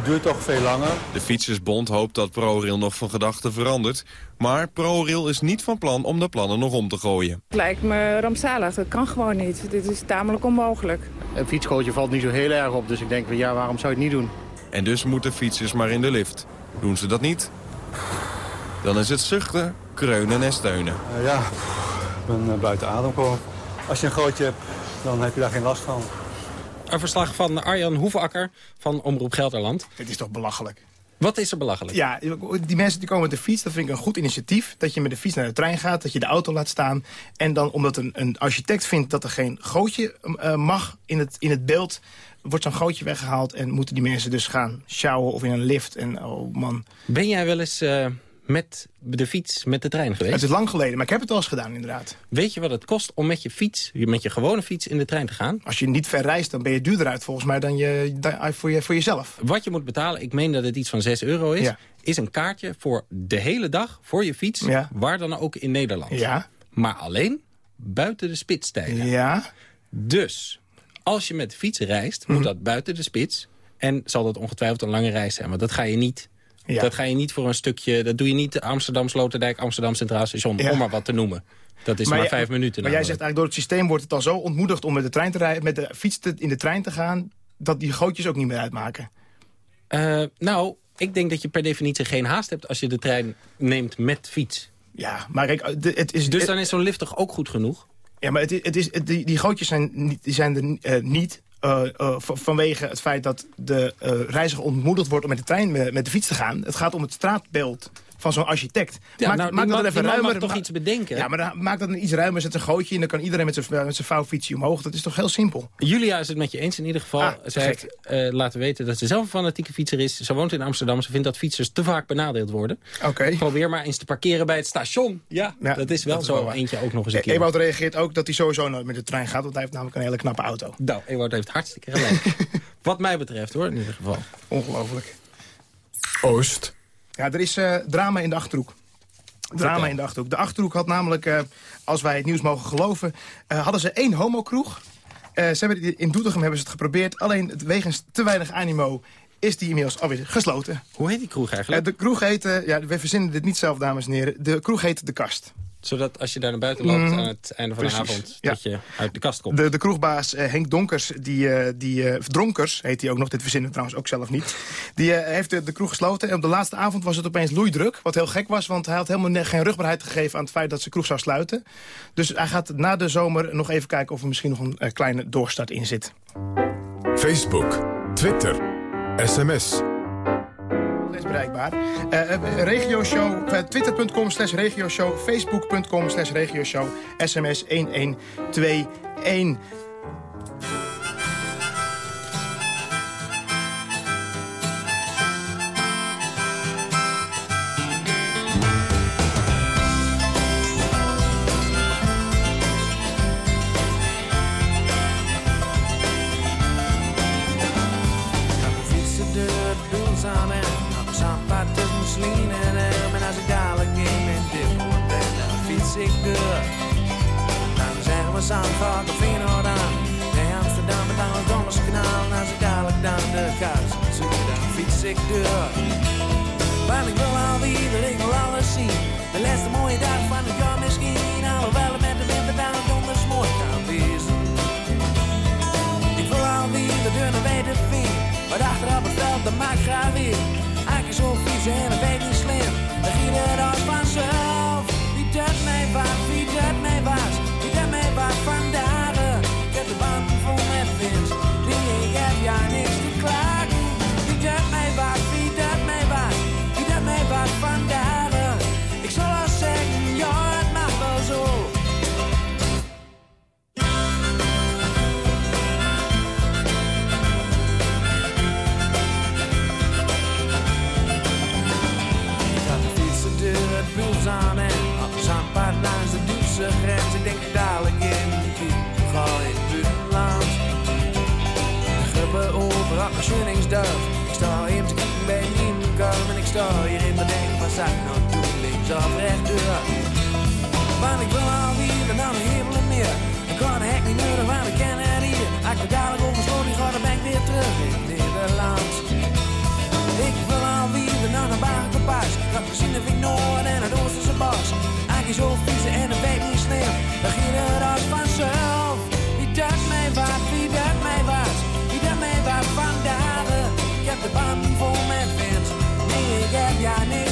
duurt toch veel langer. De Fietsersbond hoopt dat ProRail nog van gedachten verandert. Maar ProRail is niet van plan om de plannen nog om te gooien. Het lijkt me rampzalig. Dat kan gewoon niet. Dit is tamelijk onmogelijk. Een fietsgootje valt niet zo heel erg op, dus ik denk, ja, waarom zou je het niet doen? En dus moeten fietsers maar in de lift. Doen ze dat niet? Dan is het zuchten, kreunen en steunen. Eh, ja, ik ben eh, buiten adem gewoon. Als je een gootje hebt, dan heb je daar geen last van. Een verslag van Arjan Hoevakker van Omroep Gelderland. Dit is toch belachelijk? Wat is er belachelijk? Ja, die mensen die komen met de fiets, dat vind ik een goed initiatief. Dat je met de fiets naar de trein gaat, dat je de auto laat staan. En dan omdat een, een architect vindt dat er geen gootje eh, mag in het, in het beeld... wordt zo'n gootje weggehaald en moeten die mensen dus gaan sjouwen of in een lift. En oh man. Ben jij wel eens eh, met de fiets met de trein geweest? Het is lang geleden, maar ik heb het wel eens gedaan inderdaad. Weet je wat het kost om met je fiets, met je gewone fiets in de trein te gaan? Als je niet ver reist, dan ben je duurder uit volgens mij dan je, dan, voor, je, voor jezelf. Wat je moet betalen, ik meen dat het iets van 6 euro is... Ja. is een kaartje voor de hele dag voor je fiets, Ja. waar dan ook in Nederland. Ja. Maar alleen buiten de spitstijden. Ja. Dus, als je met de fiets reist, Mhm. moet dat buiten de spits. En zal dat ongetwijfeld een lange reis zijn, want dat ga je niet... Ja. Dat ga je niet voor een stukje... Dat doe je niet Amsterdam Sloterdijk, Amsterdam Centraal Station... Ja. om maar wat te noemen. Dat is maar, vijf minuten. Maar jij zegt eigenlijk door het systeem wordt het al zo ontmoedigd om met de, trein te rijden, met de fiets te- in de trein te gaan... dat die gootjes ook niet meer uitmaken. Eh, nou, ik denk dat je per definitie geen haast hebt... als je de trein neemt met fiets. Ja, maar kijk, de- het is... Dus dan is zo'n lift toch ook goed genoeg? Ja, maar het is, het is, het- die, die gootjes zijn, die zijn er eh, niet v- vanwege het feit dat de eh, reiziger ontmoedigd wordt om met de trein met de fiets te gaan. Het gaat om het straatbeeld van zo'n architect. Ja, nou, die man- dat mag toch iets bedenken? Ja, maar dan, maak dat een iets ruimer, zet een gootje en dan kan iedereen met zijn met zijn vouwfietsje omhoog. Dat is toch heel simpel? Julia is het met je eens in ieder geval. Ah, Zij heeft eh, laten weten dat ze zelf een fanatieke fietser is. Ze woont in Amsterdam. Ze vindt dat fietsers te vaak benadeeld worden. Oké. Probeer maar eens te parkeren bij het station. Ja, dat is wel dat is zo wel eentje ook nog eens een E- keer. Ewout reageert ook dat hij sowieso nooit met de trein gaat, want hij heeft namelijk een hele knappe auto. Nou, Ewout heeft hartstikke gelijk. <laughs> Wat mij betreft hoor, in ieder geval. Ongelooflijk. Oost. Ja, er is eh, drama in de Achterhoek. Drama in de Achterhoek. De Achterhoek had namelijk, eh, als wij het nieuws mogen geloven... eh, hadden ze één homokroeg. Ze hebben, in Doetinchem hebben ze het geprobeerd. Alleen het wegens te weinig animo is die inmiddels alweer gesloten. Hoe heet die kroeg eigenlijk? De kroeg heet, ja, we verzinnen dit niet zelf, dames en heren. De kroeg heet De Kast. Zodat als je daar naar buiten loopt Mm, aan het einde van de avond... ja. dat je uit de kast komt. De, de kroegbaas eh, Henk Donkers, die, eh, die eh, Dronkers heet hij ook nog, dit verzinnen we trouwens ook zelf niet. Die eh, heeft de, de kroeg gesloten en op de laatste avond was het opeens loeidruk. Wat heel gek was, want hij had helemaal geen rugbaarheid gegeven aan het feit dat zijn kroeg zou sluiten. Dus hij gaat na de zomer nog even kijken of er misschien nog een kleine doorstart in zit. Facebook, Twitter, sms. Is bereikbaar. Eh, regioshow, eh, twitter.com slash regioshow, facebook.com slash regioshow, sms 1121. Ik of Feyenoord aan. Nee, Amsterdam, met aan het Dommerskanaal. Als ik dadelijk dan de kaars zoek, dan fiets ik door. Ik hier in denk, wat zou ik nou doen, links of rechtdoor. Want ik wil alweer naar de hemel en meer. Ik kan de hek niet nodig, want ik ken het hier. Ik me dadelijk oversloot, die ga, dan ben ik weer terug in Nederland. Ik wil alweer naar de Bagenkompas. Dat gezien heb ik Noord en het Oosterse bos. Eigenlijk zo fietsen en het weet niet slim. Dan ging het als vanzelf. Nee,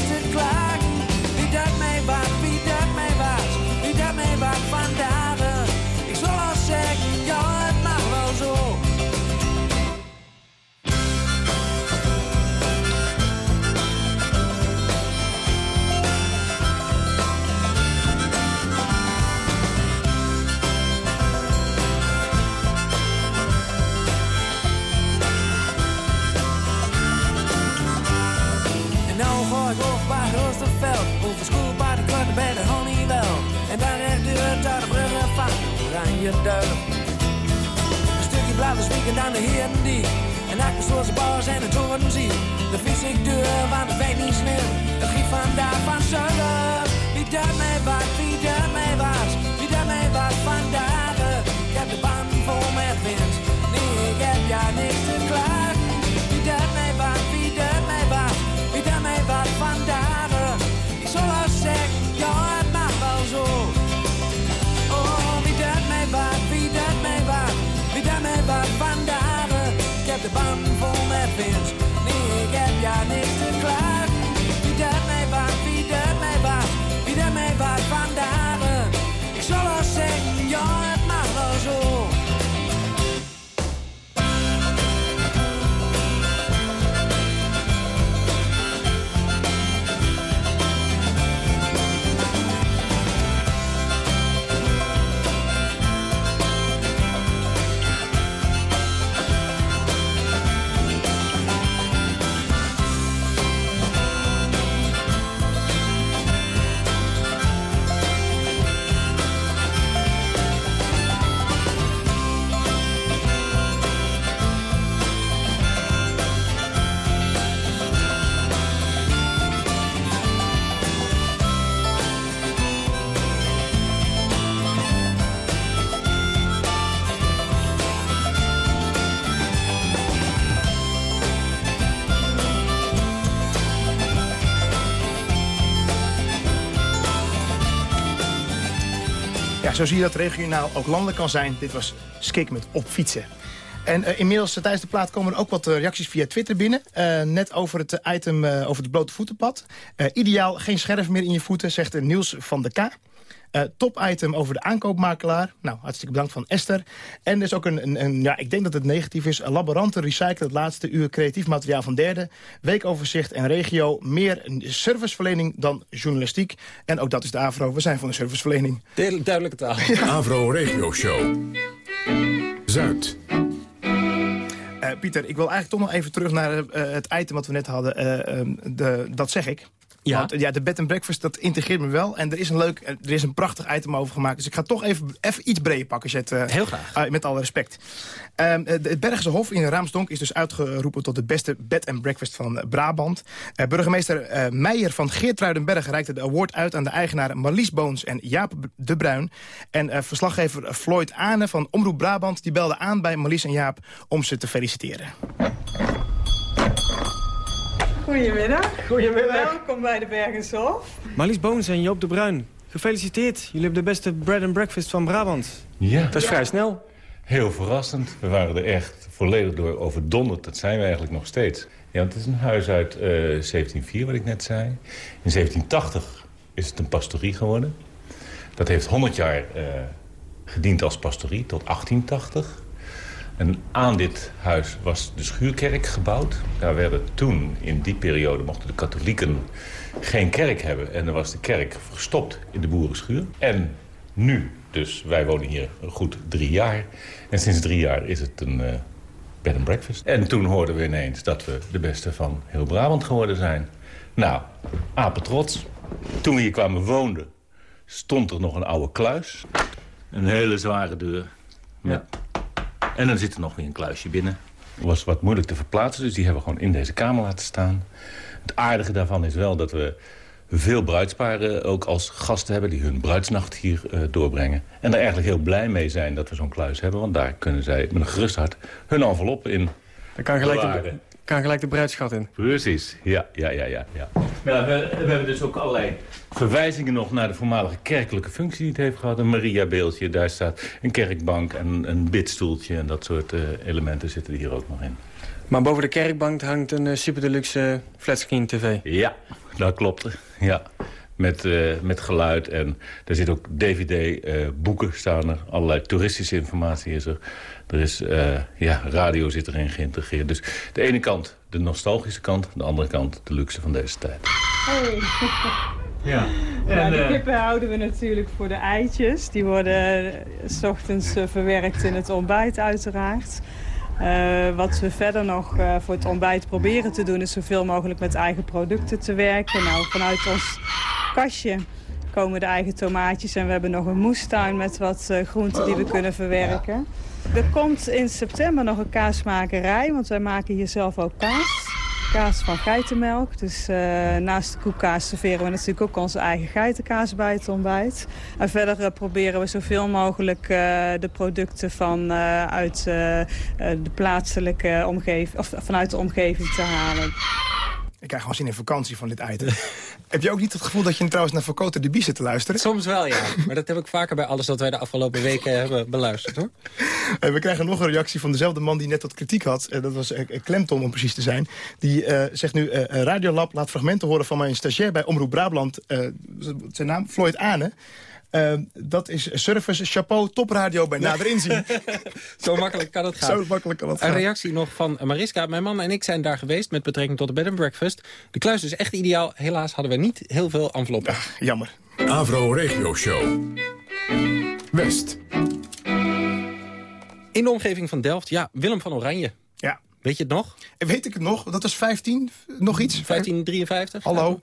Ik zo zie je dat regionaal ook landelijk kan zijn. Dit was Skik met op fietsen. En eh, inmiddels eh, tijdens de plaat komen er ook wat eh, reacties via Twitter binnen. Net over het item over het blote voetenpad. Ideaal geen scherf meer in je voeten, zegt Niels van de K. Eh, top item over de aankoopmakelaar. Nou, hartstikke bedankt van Esther. En er is ook een, een, een, ja, ik denk dat het negatief is. Een laborante recyclen het laatste uur creatief materiaal van derde. Weekoverzicht en regio. Meer een serviceverlening dan journalistiek. En ook dat is de AVRO. We zijn van de serviceverlening. Duidelijke taal. Avro Regio Show. Zuid. Eh, Pieter, ik wil eigenlijk toch nog even terug naar eh, het item wat we net hadden. Eh, ehm, de, dat zeg ik. Ja. Want ja, de bed and breakfast, dat integreert me wel. En er is een leuk, er is een prachtig item over gemaakt. Dus ik ga toch even, even iets breder pakken. Uh, Heel graag. Uh, met alle respect. Um, het Bergse Hof in Raamsdonk is dus uitgeroepen tot de beste bed and breakfast van Brabant. Uh, burgemeester Meijer van Geertruidenberg reikte de award uit aan de eigenaren Marlies Boons en Jaap de Bruin. En verslaggever Floyd Aane van Omroep Brabant die belde aan bij Marlies en Jaap om ze te feliciteren. Goedemiddag. Goedemiddag. Welkom bij de Bergenshof. Marlies Boons en Joop de Bruin. Gefeliciteerd. Jullie hebben de beste bread and breakfast van Brabant. Ja. Dat is vrij snel. Heel verrassend. We waren er echt volledig door overdonderd. Dat zijn we eigenlijk nog steeds. Ja, het is een huis uit uh, 1704, wat ik net zei. In 1780 is het een pastorie geworden. Dat heeft 100 jaar uh, gediend als pastorie, tot 1880. En aan dit huis was de schuurkerk gebouwd. Daar werden toen, in die periode, mochten de katholieken geen kerk hebben. En dan was de kerk verstopt in de boerenschuur. En nu, dus wij wonen hier goed drie jaar. En sinds drie jaar is het een uh, bed and breakfast. En toen hoorden we ineens dat we de beste van heel Brabant geworden zijn. Nou, apetrots. Toen we hier kwamen woonden, stond er nog een oude kluis. Een hele zware deur. Met en dan zit er nog weer een kluisje binnen. Het was wat moeilijk te verplaatsen, dus die hebben we gewoon in deze kamer laten staan. Het aardige daarvan is wel dat we veel bruidsparen ook als gasten hebben... die hun bruidsnacht hier uh, doorbrengen. En er eigenlijk heel blij mee zijn dat we zo'n kluis hebben... want daar kunnen zij met een gerust hart hun envelop in Dan kan gelijk de, kan gelijk de bruidschat in. Precies, ja, ja, ja, ja. ja. ja we, we, hebben dus ook allerlei verwijzingen nog naar de voormalige kerkelijke functie die het heeft gehad. Een Maria-beeldje, daar staat een kerkbank en een bidstoeltje... en dat soort uh, elementen zitten hier ook nog in. Maar boven de kerkbank hangt een uh, super deluxe flatscreen tv. Ja, dat klopt. Ja. Met, uh, met geluid en er zit ook dvd, uh, boeken staan er. Allerlei toeristische informatie is er. Er is, uh, ja, radio zit erin geïntegreerd. Dus de ene kant de nostalgische kant, de andere kant de luxe van deze tijd. Hey. <laughs> Ja. <laughs> En, de kippen houden we natuurlijk voor de eitjes. Die worden s ochtends verwerkt in het ontbijt uiteraard. Uh, wat we verder nog uh, voor het ontbijt proberen te doen... is zoveel mogelijk met eigen producten te werken. Nou, vanuit ons kastje komen de eigen tomaatjes... en we hebben nog een moestuin met wat uh, groenten die we kunnen verwerken. Er komt in september nog een kaasmakerij, want wij maken hier zelf ook kaas. Kaas van geitenmelk. Dus uh, naast de koekkaas serveren we natuurlijk ook onze eigen geitenkaas bij het ontbijt. En verder uh, proberen we zoveel mogelijk uh, de producten van, uit de plaatselijke omgeving, of vanuit de omgeving te halen. Ik krijg gewoon zin in vakantie van dit item. <laughs> heb je ook niet het gevoel dat je trouwens naar Verkoten de Bie zit te luisteren? Soms wel, ja. Maar dat heb ik vaker bij alles wat wij de afgelopen weken hebben beluisterd, hoor. <laughs> En we krijgen nog een reactie van dezelfde man die net wat kritiek had. dat was Klemton, om precies te zijn. Die uh, zegt nu, uh, Radiolab laat fragmenten horen van mijn stagiair bij Omroep Brabant. Uh, zijn naam, Floyd Ane. Uh, dat is service, chapeau, topradio bij nader inzien. <laughs> Zo makkelijk kan het <laughs> gaan. Zo makkelijk kan het gaan. Een reactie nog van Mariska. Mijn man en ik zijn daar geweest met betrekking tot de bed and breakfast. De kluis is echt ideaal. Helaas hadden we niet heel veel enveloppen. Ach, jammer. Avro Regio Show. West. In de omgeving van Delft, ja, Willem van Oranje. Ja. Weet je het nog? Weet ik het nog? Dat was 15, nog iets? 1553. Hallo.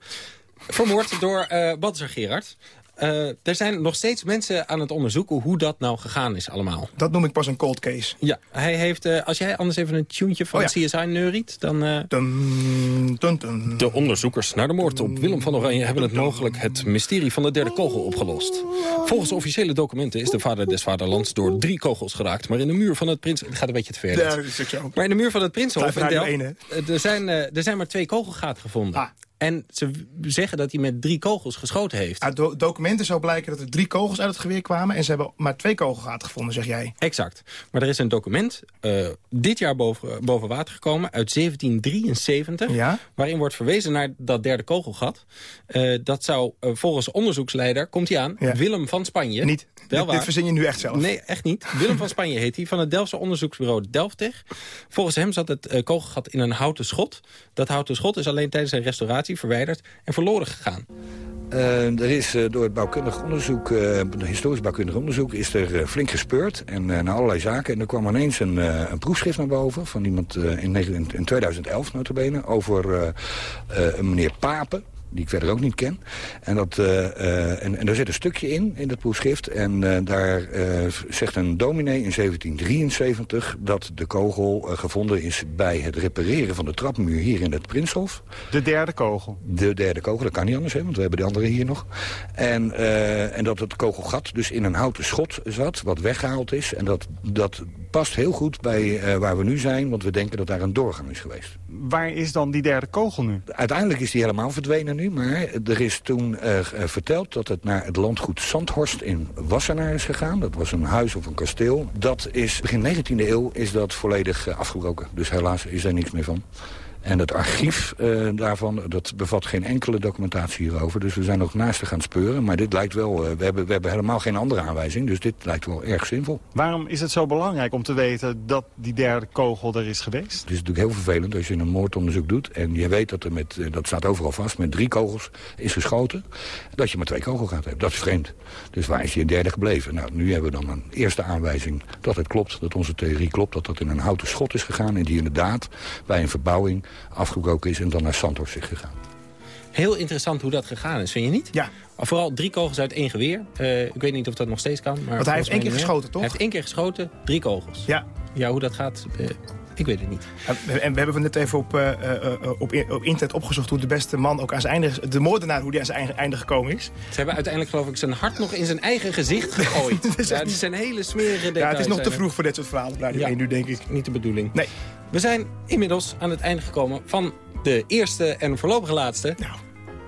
Vermoord door uh, Badzer Gerard. Uh, er zijn nog steeds mensen aan het onderzoeken hoe dat nou gegaan is allemaal. Dat noem ik pas een cold case. Ja, hij heeft, uh, als jij anders even een tuentje van oh, ja. CSI neuriet, dan... Uh... Dun, dun, dun. De onderzoekers naar de moord op Willem van Oranje hebben het mogelijk het mysterie van de derde kogel opgelost. Volgens officiële documenten is de vader des vaderlands door drie kogels geraakt. Maar in de muur van het prins... Het gaat een beetje te ver. Ja, dat is zo. Maar in de muur van het Prinsenhof in Delft, er, zijn, er zijn maar twee kogelgaten gevonden. Ah. En ze zeggen dat hij met drie kogels geschoten heeft. Uit do documenten zou blijken dat er drie kogels uit het geweer kwamen... en ze hebben maar twee kogelgaten gevonden, zeg jij. Exact. Maar er is een document uh, dit jaar boven, boven water gekomen uit 1773... Ja? waarin wordt verwezen naar dat derde kogelgat. Uh, dat zou uh, volgens onderzoeksleider, komt hij aan, ja. Willem van Spanje... Niet. Wel dit, waar. dit verzin je nu echt zelf. Nee, echt niet. Willem van Spanje heet hij, van het Delftse onderzoeksbureau Delftech. Volgens hem zat het kogelgat in een houten schot. Dat houten schot is alleen tijdens een restauratie verwijderd en verloren gegaan. Uh, er is uh, door het bouwkundig onderzoek, uh, historisch bouwkundig onderzoek, is er flink gespeurd en naar allerlei zaken. En er kwam ineens een, een proefschrift naar boven van iemand in, in, 2011 notabene over een meneer Papen. Die ik verder ook niet ken. En, dat, eh, eh, en, en daar zit een stukje in, in dat proefschrift. En eh, daar zegt een dominee in 1773 dat de kogel gevonden is bij het repareren van de trapmuur hier in het Prinshof. De derde kogel? De derde kogel, dat kan niet anders, hè, want we hebben de andere hier nog. En, en dat het kogelgat dus in een houten schot zat, wat weggehaald is. En dat, dat past heel goed bij waar we nu zijn, want we denken dat daar een doorgang is geweest. Waar is dan die derde kogel nu? Uiteindelijk is die helemaal verdwenen nu, maar er is toen uh, verteld dat het naar het landgoed Zandhorst in Wassenaar is gegaan. Dat was een huis of een kasteel. Dat is begin 19e eeuw is dat volledig afgebroken. Dus helaas is er niks meer van. En het archief uh, daarvan, dat bevat geen enkele documentatie hierover. Dus we zijn nog naast te gaan speuren. Maar dit lijkt wel, uh, we, hebben, we hebben helemaal geen andere aanwijzing. Dus dit lijkt wel erg zinvol. Waarom is het zo belangrijk om te weten dat die derde kogel er is geweest? Het is natuurlijk heel vervelend als je een moordonderzoek doet. En je weet dat er met, uh, dat staat overal vast, met drie kogels is geschoten. Dat je maar twee gaat hebt. Dat is vreemd. Dus waar is die een derde gebleven? Nou, nu hebben we dan een eerste aanwijzing dat het klopt. Dat onze theorie klopt. Dat dat in een houten schot is gegaan. En die inderdaad bij een verbouwing afgebroken is en dan naar Santos is gegaan. Heel interessant hoe dat gegaan is, vind je niet? Ja. Vooral drie kogels uit één geweer. Uh, ik weet niet of dat nog steeds kan. Maar Want hij heeft één keer geschoten, toch? Hij heeft één keer geschoten, drie kogels. Ja. Ja, hoe dat gaat, uh, ik weet het niet. En we hebben net even op, uh, op, op, internet opgezocht... hoe de beste man ook aan zijn einde... de moordenaar, hoe die aan zijn einde gekomen is. Ze hebben uiteindelijk, geloof ik, zijn hart nog in zijn eigen gezicht gegooid. ja, <laughs> het is een hele smerige. Ja, het is nog te vroeg voor dit soort verhalen, blijf ja, nu, denk ik. Niet de bedoeling. Nee. We zijn inmiddels aan het einde gekomen van de eerste en voorlopige laatste. Nou,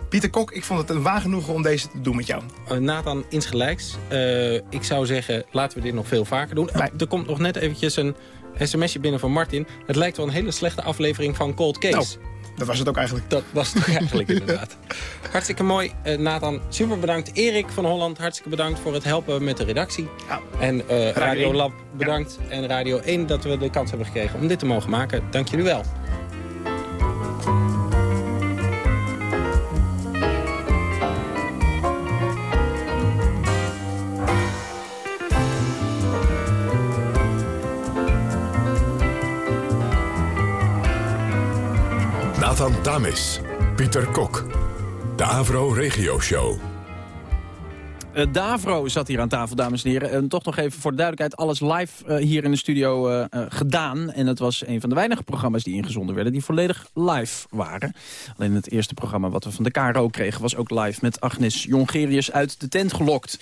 Pieter Kok, ik vond het een waar genoegen om deze te doen met jou. Uh, Nathan, insgelijks. Uh, ik zou zeggen, laten we dit nog veel vaker doen. Uh, er komt nog net eventjes een sms'je binnen van Martin. Het lijkt wel een hele slechte aflevering van Cold Case. Nou, dat was het ook eigenlijk. Dat was het ook eigenlijk, inderdaad. <laughs> Hartstikke mooi. Uh, Nathan, super bedankt. Erik van Holland, hartstikke bedankt voor het helpen met de redactie. Ja. En uh, Radio, Lab, bedankt. Ja. En Radio 1 dat we de kans hebben gekregen om dit te mogen maken. Dank jullie wel. Nathan Tamis, Pieter Kok, de Avro Regio Show. Uh, Davro zat hier aan tafel, dames en heren. En toch nog even voor de duidelijkheid, alles live uh, hier in de studio uh, gedaan. En het was een van de weinige programma's die ingezonden werden... die volledig live waren. Alleen het eerste programma wat we van de KRO kregen... was ook live met Agnes Jongerius uit de tent gelokt.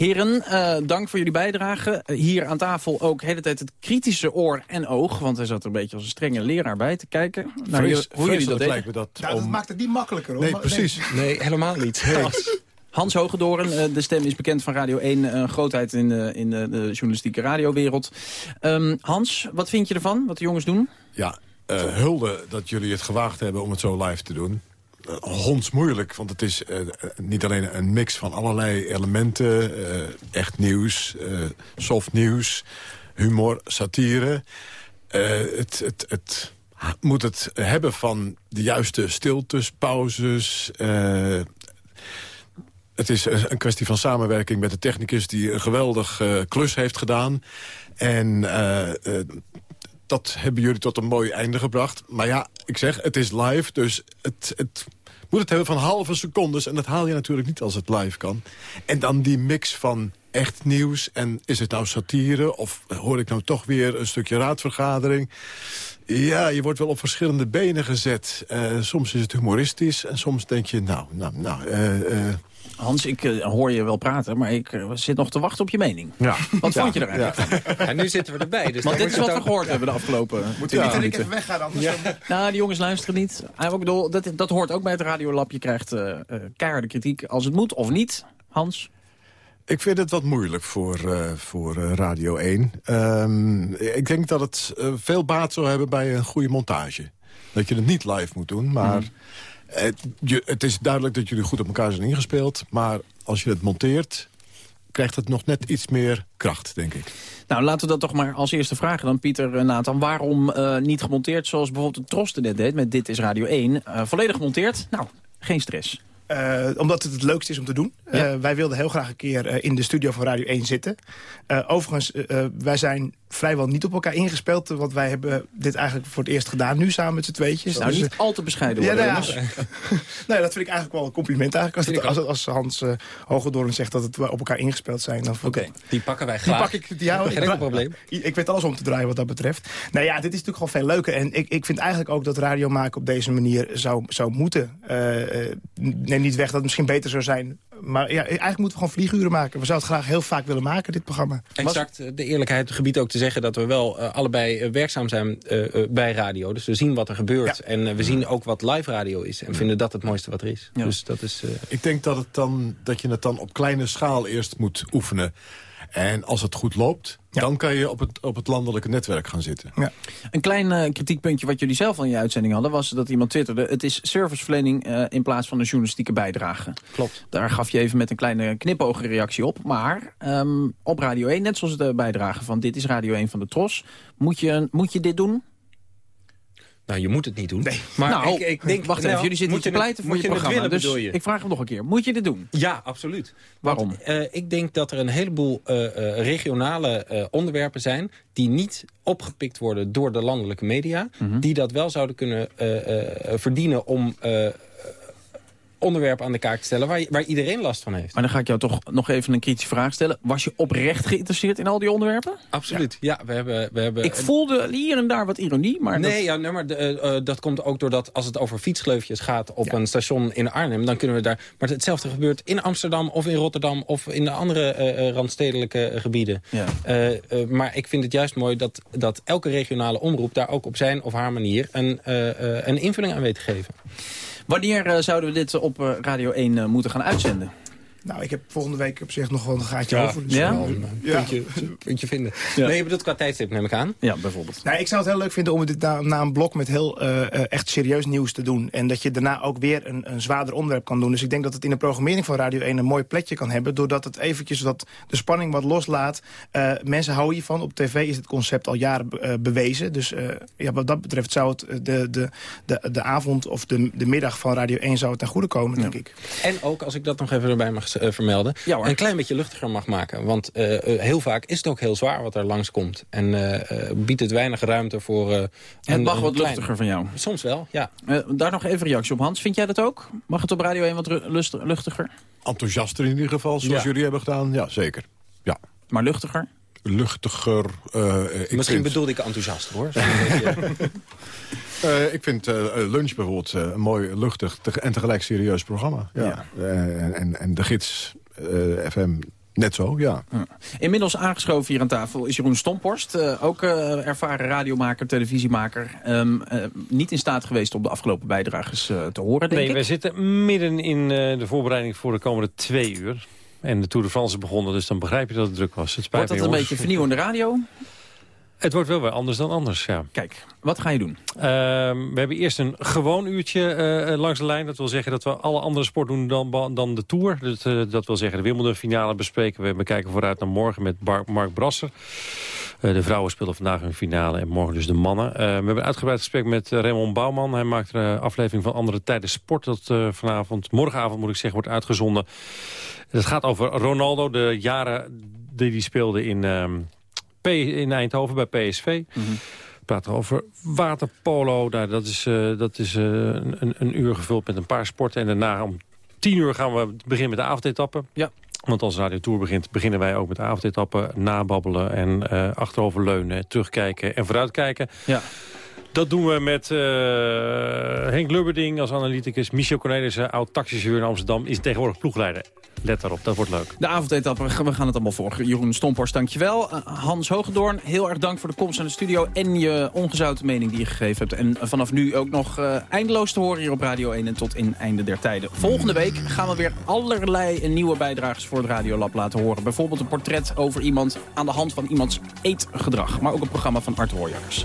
Heren, uh, dank voor jullie bijdrage. Uh, hier aan tafel ook de hele tijd het kritische oor en oog. Want hij zat er een beetje als een strenge leraar bij te kijken. Nou, Vrees, hoe jullie dat lijkt me dat, ja, om... dat maakt het niet makkelijker hoor. Nee, precies. Nee, nee helemaal niet. Nee. <laughs> Hans Hogedoren, uh, de stem is bekend van Radio 1. Een grootheid in, uh, in uh, de journalistieke radiowereld. Um, Hans, wat vind je ervan, wat de jongens doen? Ja, hulde dat jullie het gewaagd hebben om het zo live te doen hondsmoeilijk. Want het is uh, niet alleen een mix van allerlei elementen. Echt nieuws, soft nieuws, humor, satire. het, het, het moet het hebben van de juiste stiltes, pauzes... het is een kwestie van samenwerking met de technicus... die een geweldig klus heeft gedaan. En dat hebben jullie tot een mooi einde gebracht. Maar ja, ik zeg, het is live, dus het, het moet het hebben van halve secondes. En dat haal je natuurlijk niet als het live kan. En dan die mix van echt nieuws en is het nou satire... of hoor ik nou toch weer een stukje raadvergadering... Ja, je wordt wel op verschillende benen gezet. Uh, soms is het humoristisch en soms denk je, nou, nou, nou... Uh, uh, Hans, ik uh, hoor je wel praten, maar ik uh, zit nog te wachten op je mening. Ja. Wat ja. vond je er eigenlijk ja. ja. nu zitten we erbij. Dus <laughs> Want dit is wat we gehoord hebben de afgelopen Moet je niet even weggaan anders? Ja. Nou, die jongens luisteren niet. Ik bedoel, dat, dat hoort ook bij het radiolab. Je krijgt uh, keiharde kritiek als het moet of niet. Hans? Ik vind het wat moeilijk voor, uh, voor uh, Radio 1. Um, ik denk dat het uh, veel baat zou hebben bij een goede montage. Dat je het niet live moet doen, maar... Mm. Het, je, het, is duidelijk dat jullie goed op elkaar zijn ingespeeld. Maar als je het monteert, krijgt het nog net iets meer kracht, denk ik. Nou, laten we dat toch maar als eerste vragen dan, Pieter en Nathan. Waarom uh, niet gemonteerd zoals bijvoorbeeld de Trosten net deed met Dit is Radio 1? Uh, volledig gemonteerd? Nou, geen stress. Eh, omdat het het leukste is om te doen. Eh, wij wilden heel graag een keer eh, in de studio van Radio 1 zitten. Overigens, wij zijn vrijwel niet op elkaar ingespeeld. Want wij hebben dit eigenlijk voor het eerst gedaan. Nu samen met z'n tweetjes. Nou, Dus, niet al te bescheiden ja, worden, nou ja. <laughs> nee, dat vind ik eigenlijk wel een compliment. Eigenlijk. Als, het- als, als Hans uh, zegt dat het we op elkaar ingespeeld zijn. Oké, die pakken wij Die graag. pak ik, ja, <laughs> Geen probleem. Ik weet alles om te draaien wat dat betreft. Nou ja, dit is natuurlijk gewoon veel leuker. En ik, ik vind eigenlijk ook dat radio maken op deze manier zou, zou moeten. Eh, neem niet weg dat het misschien beter zou zijn. Maar ja, eigenlijk moeten we gewoon vlieguren maken. We zouden het graag heel vaak willen maken, dit programma. Exact, de eerlijkheid gebied ook te zeggen dat we wel eh, allebei eh, werkzaam zijn eh, bij radio. Dus we zien wat er gebeurt en we zien ook wat live radio is. En vinden dat het mooiste wat er is. Dus dat is... eh, Ik denk dat, het dan, dat je het dan op kleine schaal eerst moet oefenen. En als het goed loopt, dan kan je op het, op het landelijke netwerk gaan zitten. Een klein eh, kritiekpuntje wat jullie zelf al in je uitzending hadden... was dat iemand twitterde... het is serviceverlening eh, in plaats van een journalistieke bijdrage. Klopt. Daar gaf je even met een kleine knipogen reactie op. Maar ehm, op Radio 1, net zoals de bijdrage van Dit is Radio 1 van de Tros... moet je, moet je dit doen? Nou, je moet het niet doen. Maar nou, ik, ik denk, wacht even, nou, jullie zitten moet te je pleiten voor je het programma. willen, dus je? ik vraag hem nog een keer. Moet je dit doen? Ja, absoluut. Waarom? Want, eh, ik denk dat er een heleboel eh, eh, regionale eh, onderwerpen zijn... die niet opgepikt worden door de landelijke media... Mhm. die dat wel zouden kunnen eh, eh, verdienen om... onderwerpen aan de kaak te stellen waar, waar iedereen last van heeft. Maar dan ga ik jou toch nog even een kritische vraag stellen. Was je oprecht geïnteresseerd in al die onderwerpen? Absoluut, ja. we hebben, we hebben, Ik voelde hier en daar wat ironie, maar... nee, dat... ja, nee, maar de, eh, eh, dat komt ook doordat als het over fietsgleufjes gaat op een station in Arnhem, dan kunnen we daar. Maar hetzelfde gebeurt in Amsterdam of in Rotterdam of in de andere eh, randstedelijke gebieden. Ja. Maar ik vind het juist mooi dat, dat elke regionale omroep daar ook op zijn of haar manier een, een invulling aan weet te geven. Wanneer eh, zouden we dit op eh, Radio 1 eh, moeten gaan uitzenden? Nou, ik heb volgende week op zich nog wel een gaatje Ja. over. Dus Ja? wel, Een ja. puntje, puntje vinden. Ja. Nee, je bedoelt qua tijdstip neem ik aan. Ja, bijvoorbeeld. Nou, ik zou het heel leuk vinden om dit na, na een blok met heel eh, eh, echt serieus nieuws te doen. En dat je daarna ook weer een, een zwaarder onderwerp kan doen. Dus ik denk dat het in de programmering van Radio 1 een mooi plekje kan hebben. Doordat het eventjes wat de spanning wat loslaat. Eh, mensen houden hiervan. Op tv is het concept al jaren be- eh, bewezen. Dus eh, ja, wat dat betreft zou het eh, de, de, de, de avond of de, de middag van Radio 1 zou het ten goede komen, denk ik. En ook, als ik dat nog even erbij mag eh, vermelden... een klein beetje luchtiger mag maken. Want eh, eh, heel vaak is het ook heel zwaar wat er langskomt. En eh, eh, biedt het weinig ruimte voor... eh, Het een- mag een wat klein- luchtiger van jou. Soms wel, ja. Eh, daar nog even reactie op, Hans. Vind jij dat ook? Mag het op Radio 1 wat luchtiger? Enthousiaster in ieder geval, zoals Ja. jullie hebben gedaan. Ja, zeker. Ja. Maar luchtiger? Luchtiger. eh, eh, ik Misschien vind, bedoelde ik enthousiast, hoor. <laughs> Eh, ik vind eh, Lunch bijvoorbeeld eh, een mooi, luchtig te- en tegelijk serieus programma. Ja. Eh, en, en, en de gids eh, FM net zo, ja. Inmiddels aangeschoven hier aan tafel is Jeroen Stomporst. eh, ook eh, ervaren radiomaker, televisiemaker. Ehm, eh, niet in staat geweest om de afgelopen bijdrages eh, te horen, denk Nee, ik. wij zitten midden in eh, de voorbereiding voor de komende twee uur. En de Tour de France begonnen, dus dan begrijp je dat het druk was. Het spijt Wordt dat me, een beetje vernieuwende radio? Het wordt wel weer anders dan anders, ja. Kijk, wat ga je doen? Ehm, we hebben eerst een gewoon uurtje eh, langs de lijn. Dat wil zeggen dat we alle andere sport doen dan, dan de Tour. Dat, eh, dat wil zeggen de Wimbledon finale bespreken. We bekijken vooruit naar morgen met Bar- Mark Brasser. Eh, de vrouwen spelen vandaag hun finale en morgen dus de mannen. Eh, we hebben een uitgebreid gesprek met Raymond Bouwman. Hij maakt een aflevering van Andere Tijden Sport. Dat vanavond, morgenavond moet ik zeggen, wordt uitgezonden. Het gaat over Ronaldo, de jaren die hij speelde in, P in Eindhoven bij PSV. Mm -hmm. We praten over waterpolo. Nou, dat is, uh, dat is uh, een, een, uur gevuld met een paar sporten. En daarna om tien uur gaan we beginnen met de avondetappen. Ja. Want als Radio Tour begint, beginnen wij ook met de avondetappen. Nababbelen en uh, achteroverleunen, terugkijken en vooruitkijken. Ja. Dat doen we met uh, Henk Lubberding als analyticus. Michel Cornelissen, oud-taxichauffeur in Amsterdam, is tegenwoordig ploegleider. Let daarop, dat wordt leuk. De avondetappe, we gaan het allemaal volgen. Jeroen Stomporst, dankjewel. Uh, Hans Hogendoorn, heel erg dank voor de komst naar de studio... en je ongezouten mening die je gegeven hebt. En vanaf nu ook nog uh, eindeloos te horen hier op Radio 1 en tot in einde der tijden. Volgende week gaan we weer allerlei nieuwe bijdragers voor het Radiolab laten horen. Bijvoorbeeld een portret over iemand aan de hand van iemands eetgedrag. Maar ook een programma van Art Rooijakkers.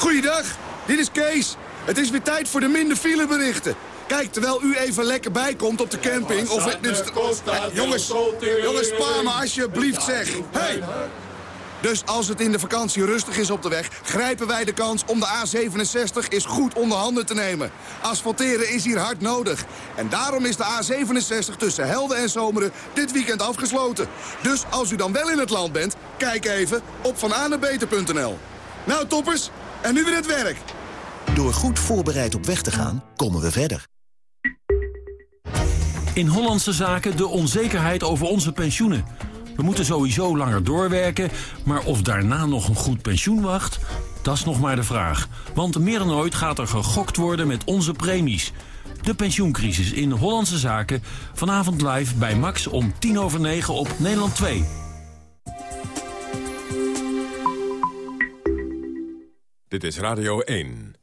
Goeiedag, dit is Kees. Het is weer tijd voor de minder fileberichten. Kijk, terwijl u even lekker bijkomt op de camping... of dus, jongens, jongens, spaar me alsjeblieft, zeg. Hey! Dus als het in de vakantie rustig is op de weg... grijpen wij de kans om de A67 eens goed onder handen te nemen. Asfalteren is hier hard nodig. En daarom is de A67 tussen Helden en Zomeren dit weekend afgesloten. Dus als u dan wel in het land bent, kijk even op vananebeter.nl. Nou, toppers, en nu weer het werk. Door goed voorbereid op weg te gaan, komen we verder. In Hollandse zaken de onzekerheid over onze pensioenen. We moeten sowieso langer doorwerken, maar of daarna nog een goed pensioen wacht... dat is nog maar de vraag. Want meer dan ooit gaat er gegokt worden met onze premies. De pensioencrisis in Hollandse zaken. Vanavond live bij Max om tien over negen op Nederland 2. Dit is Radio 1.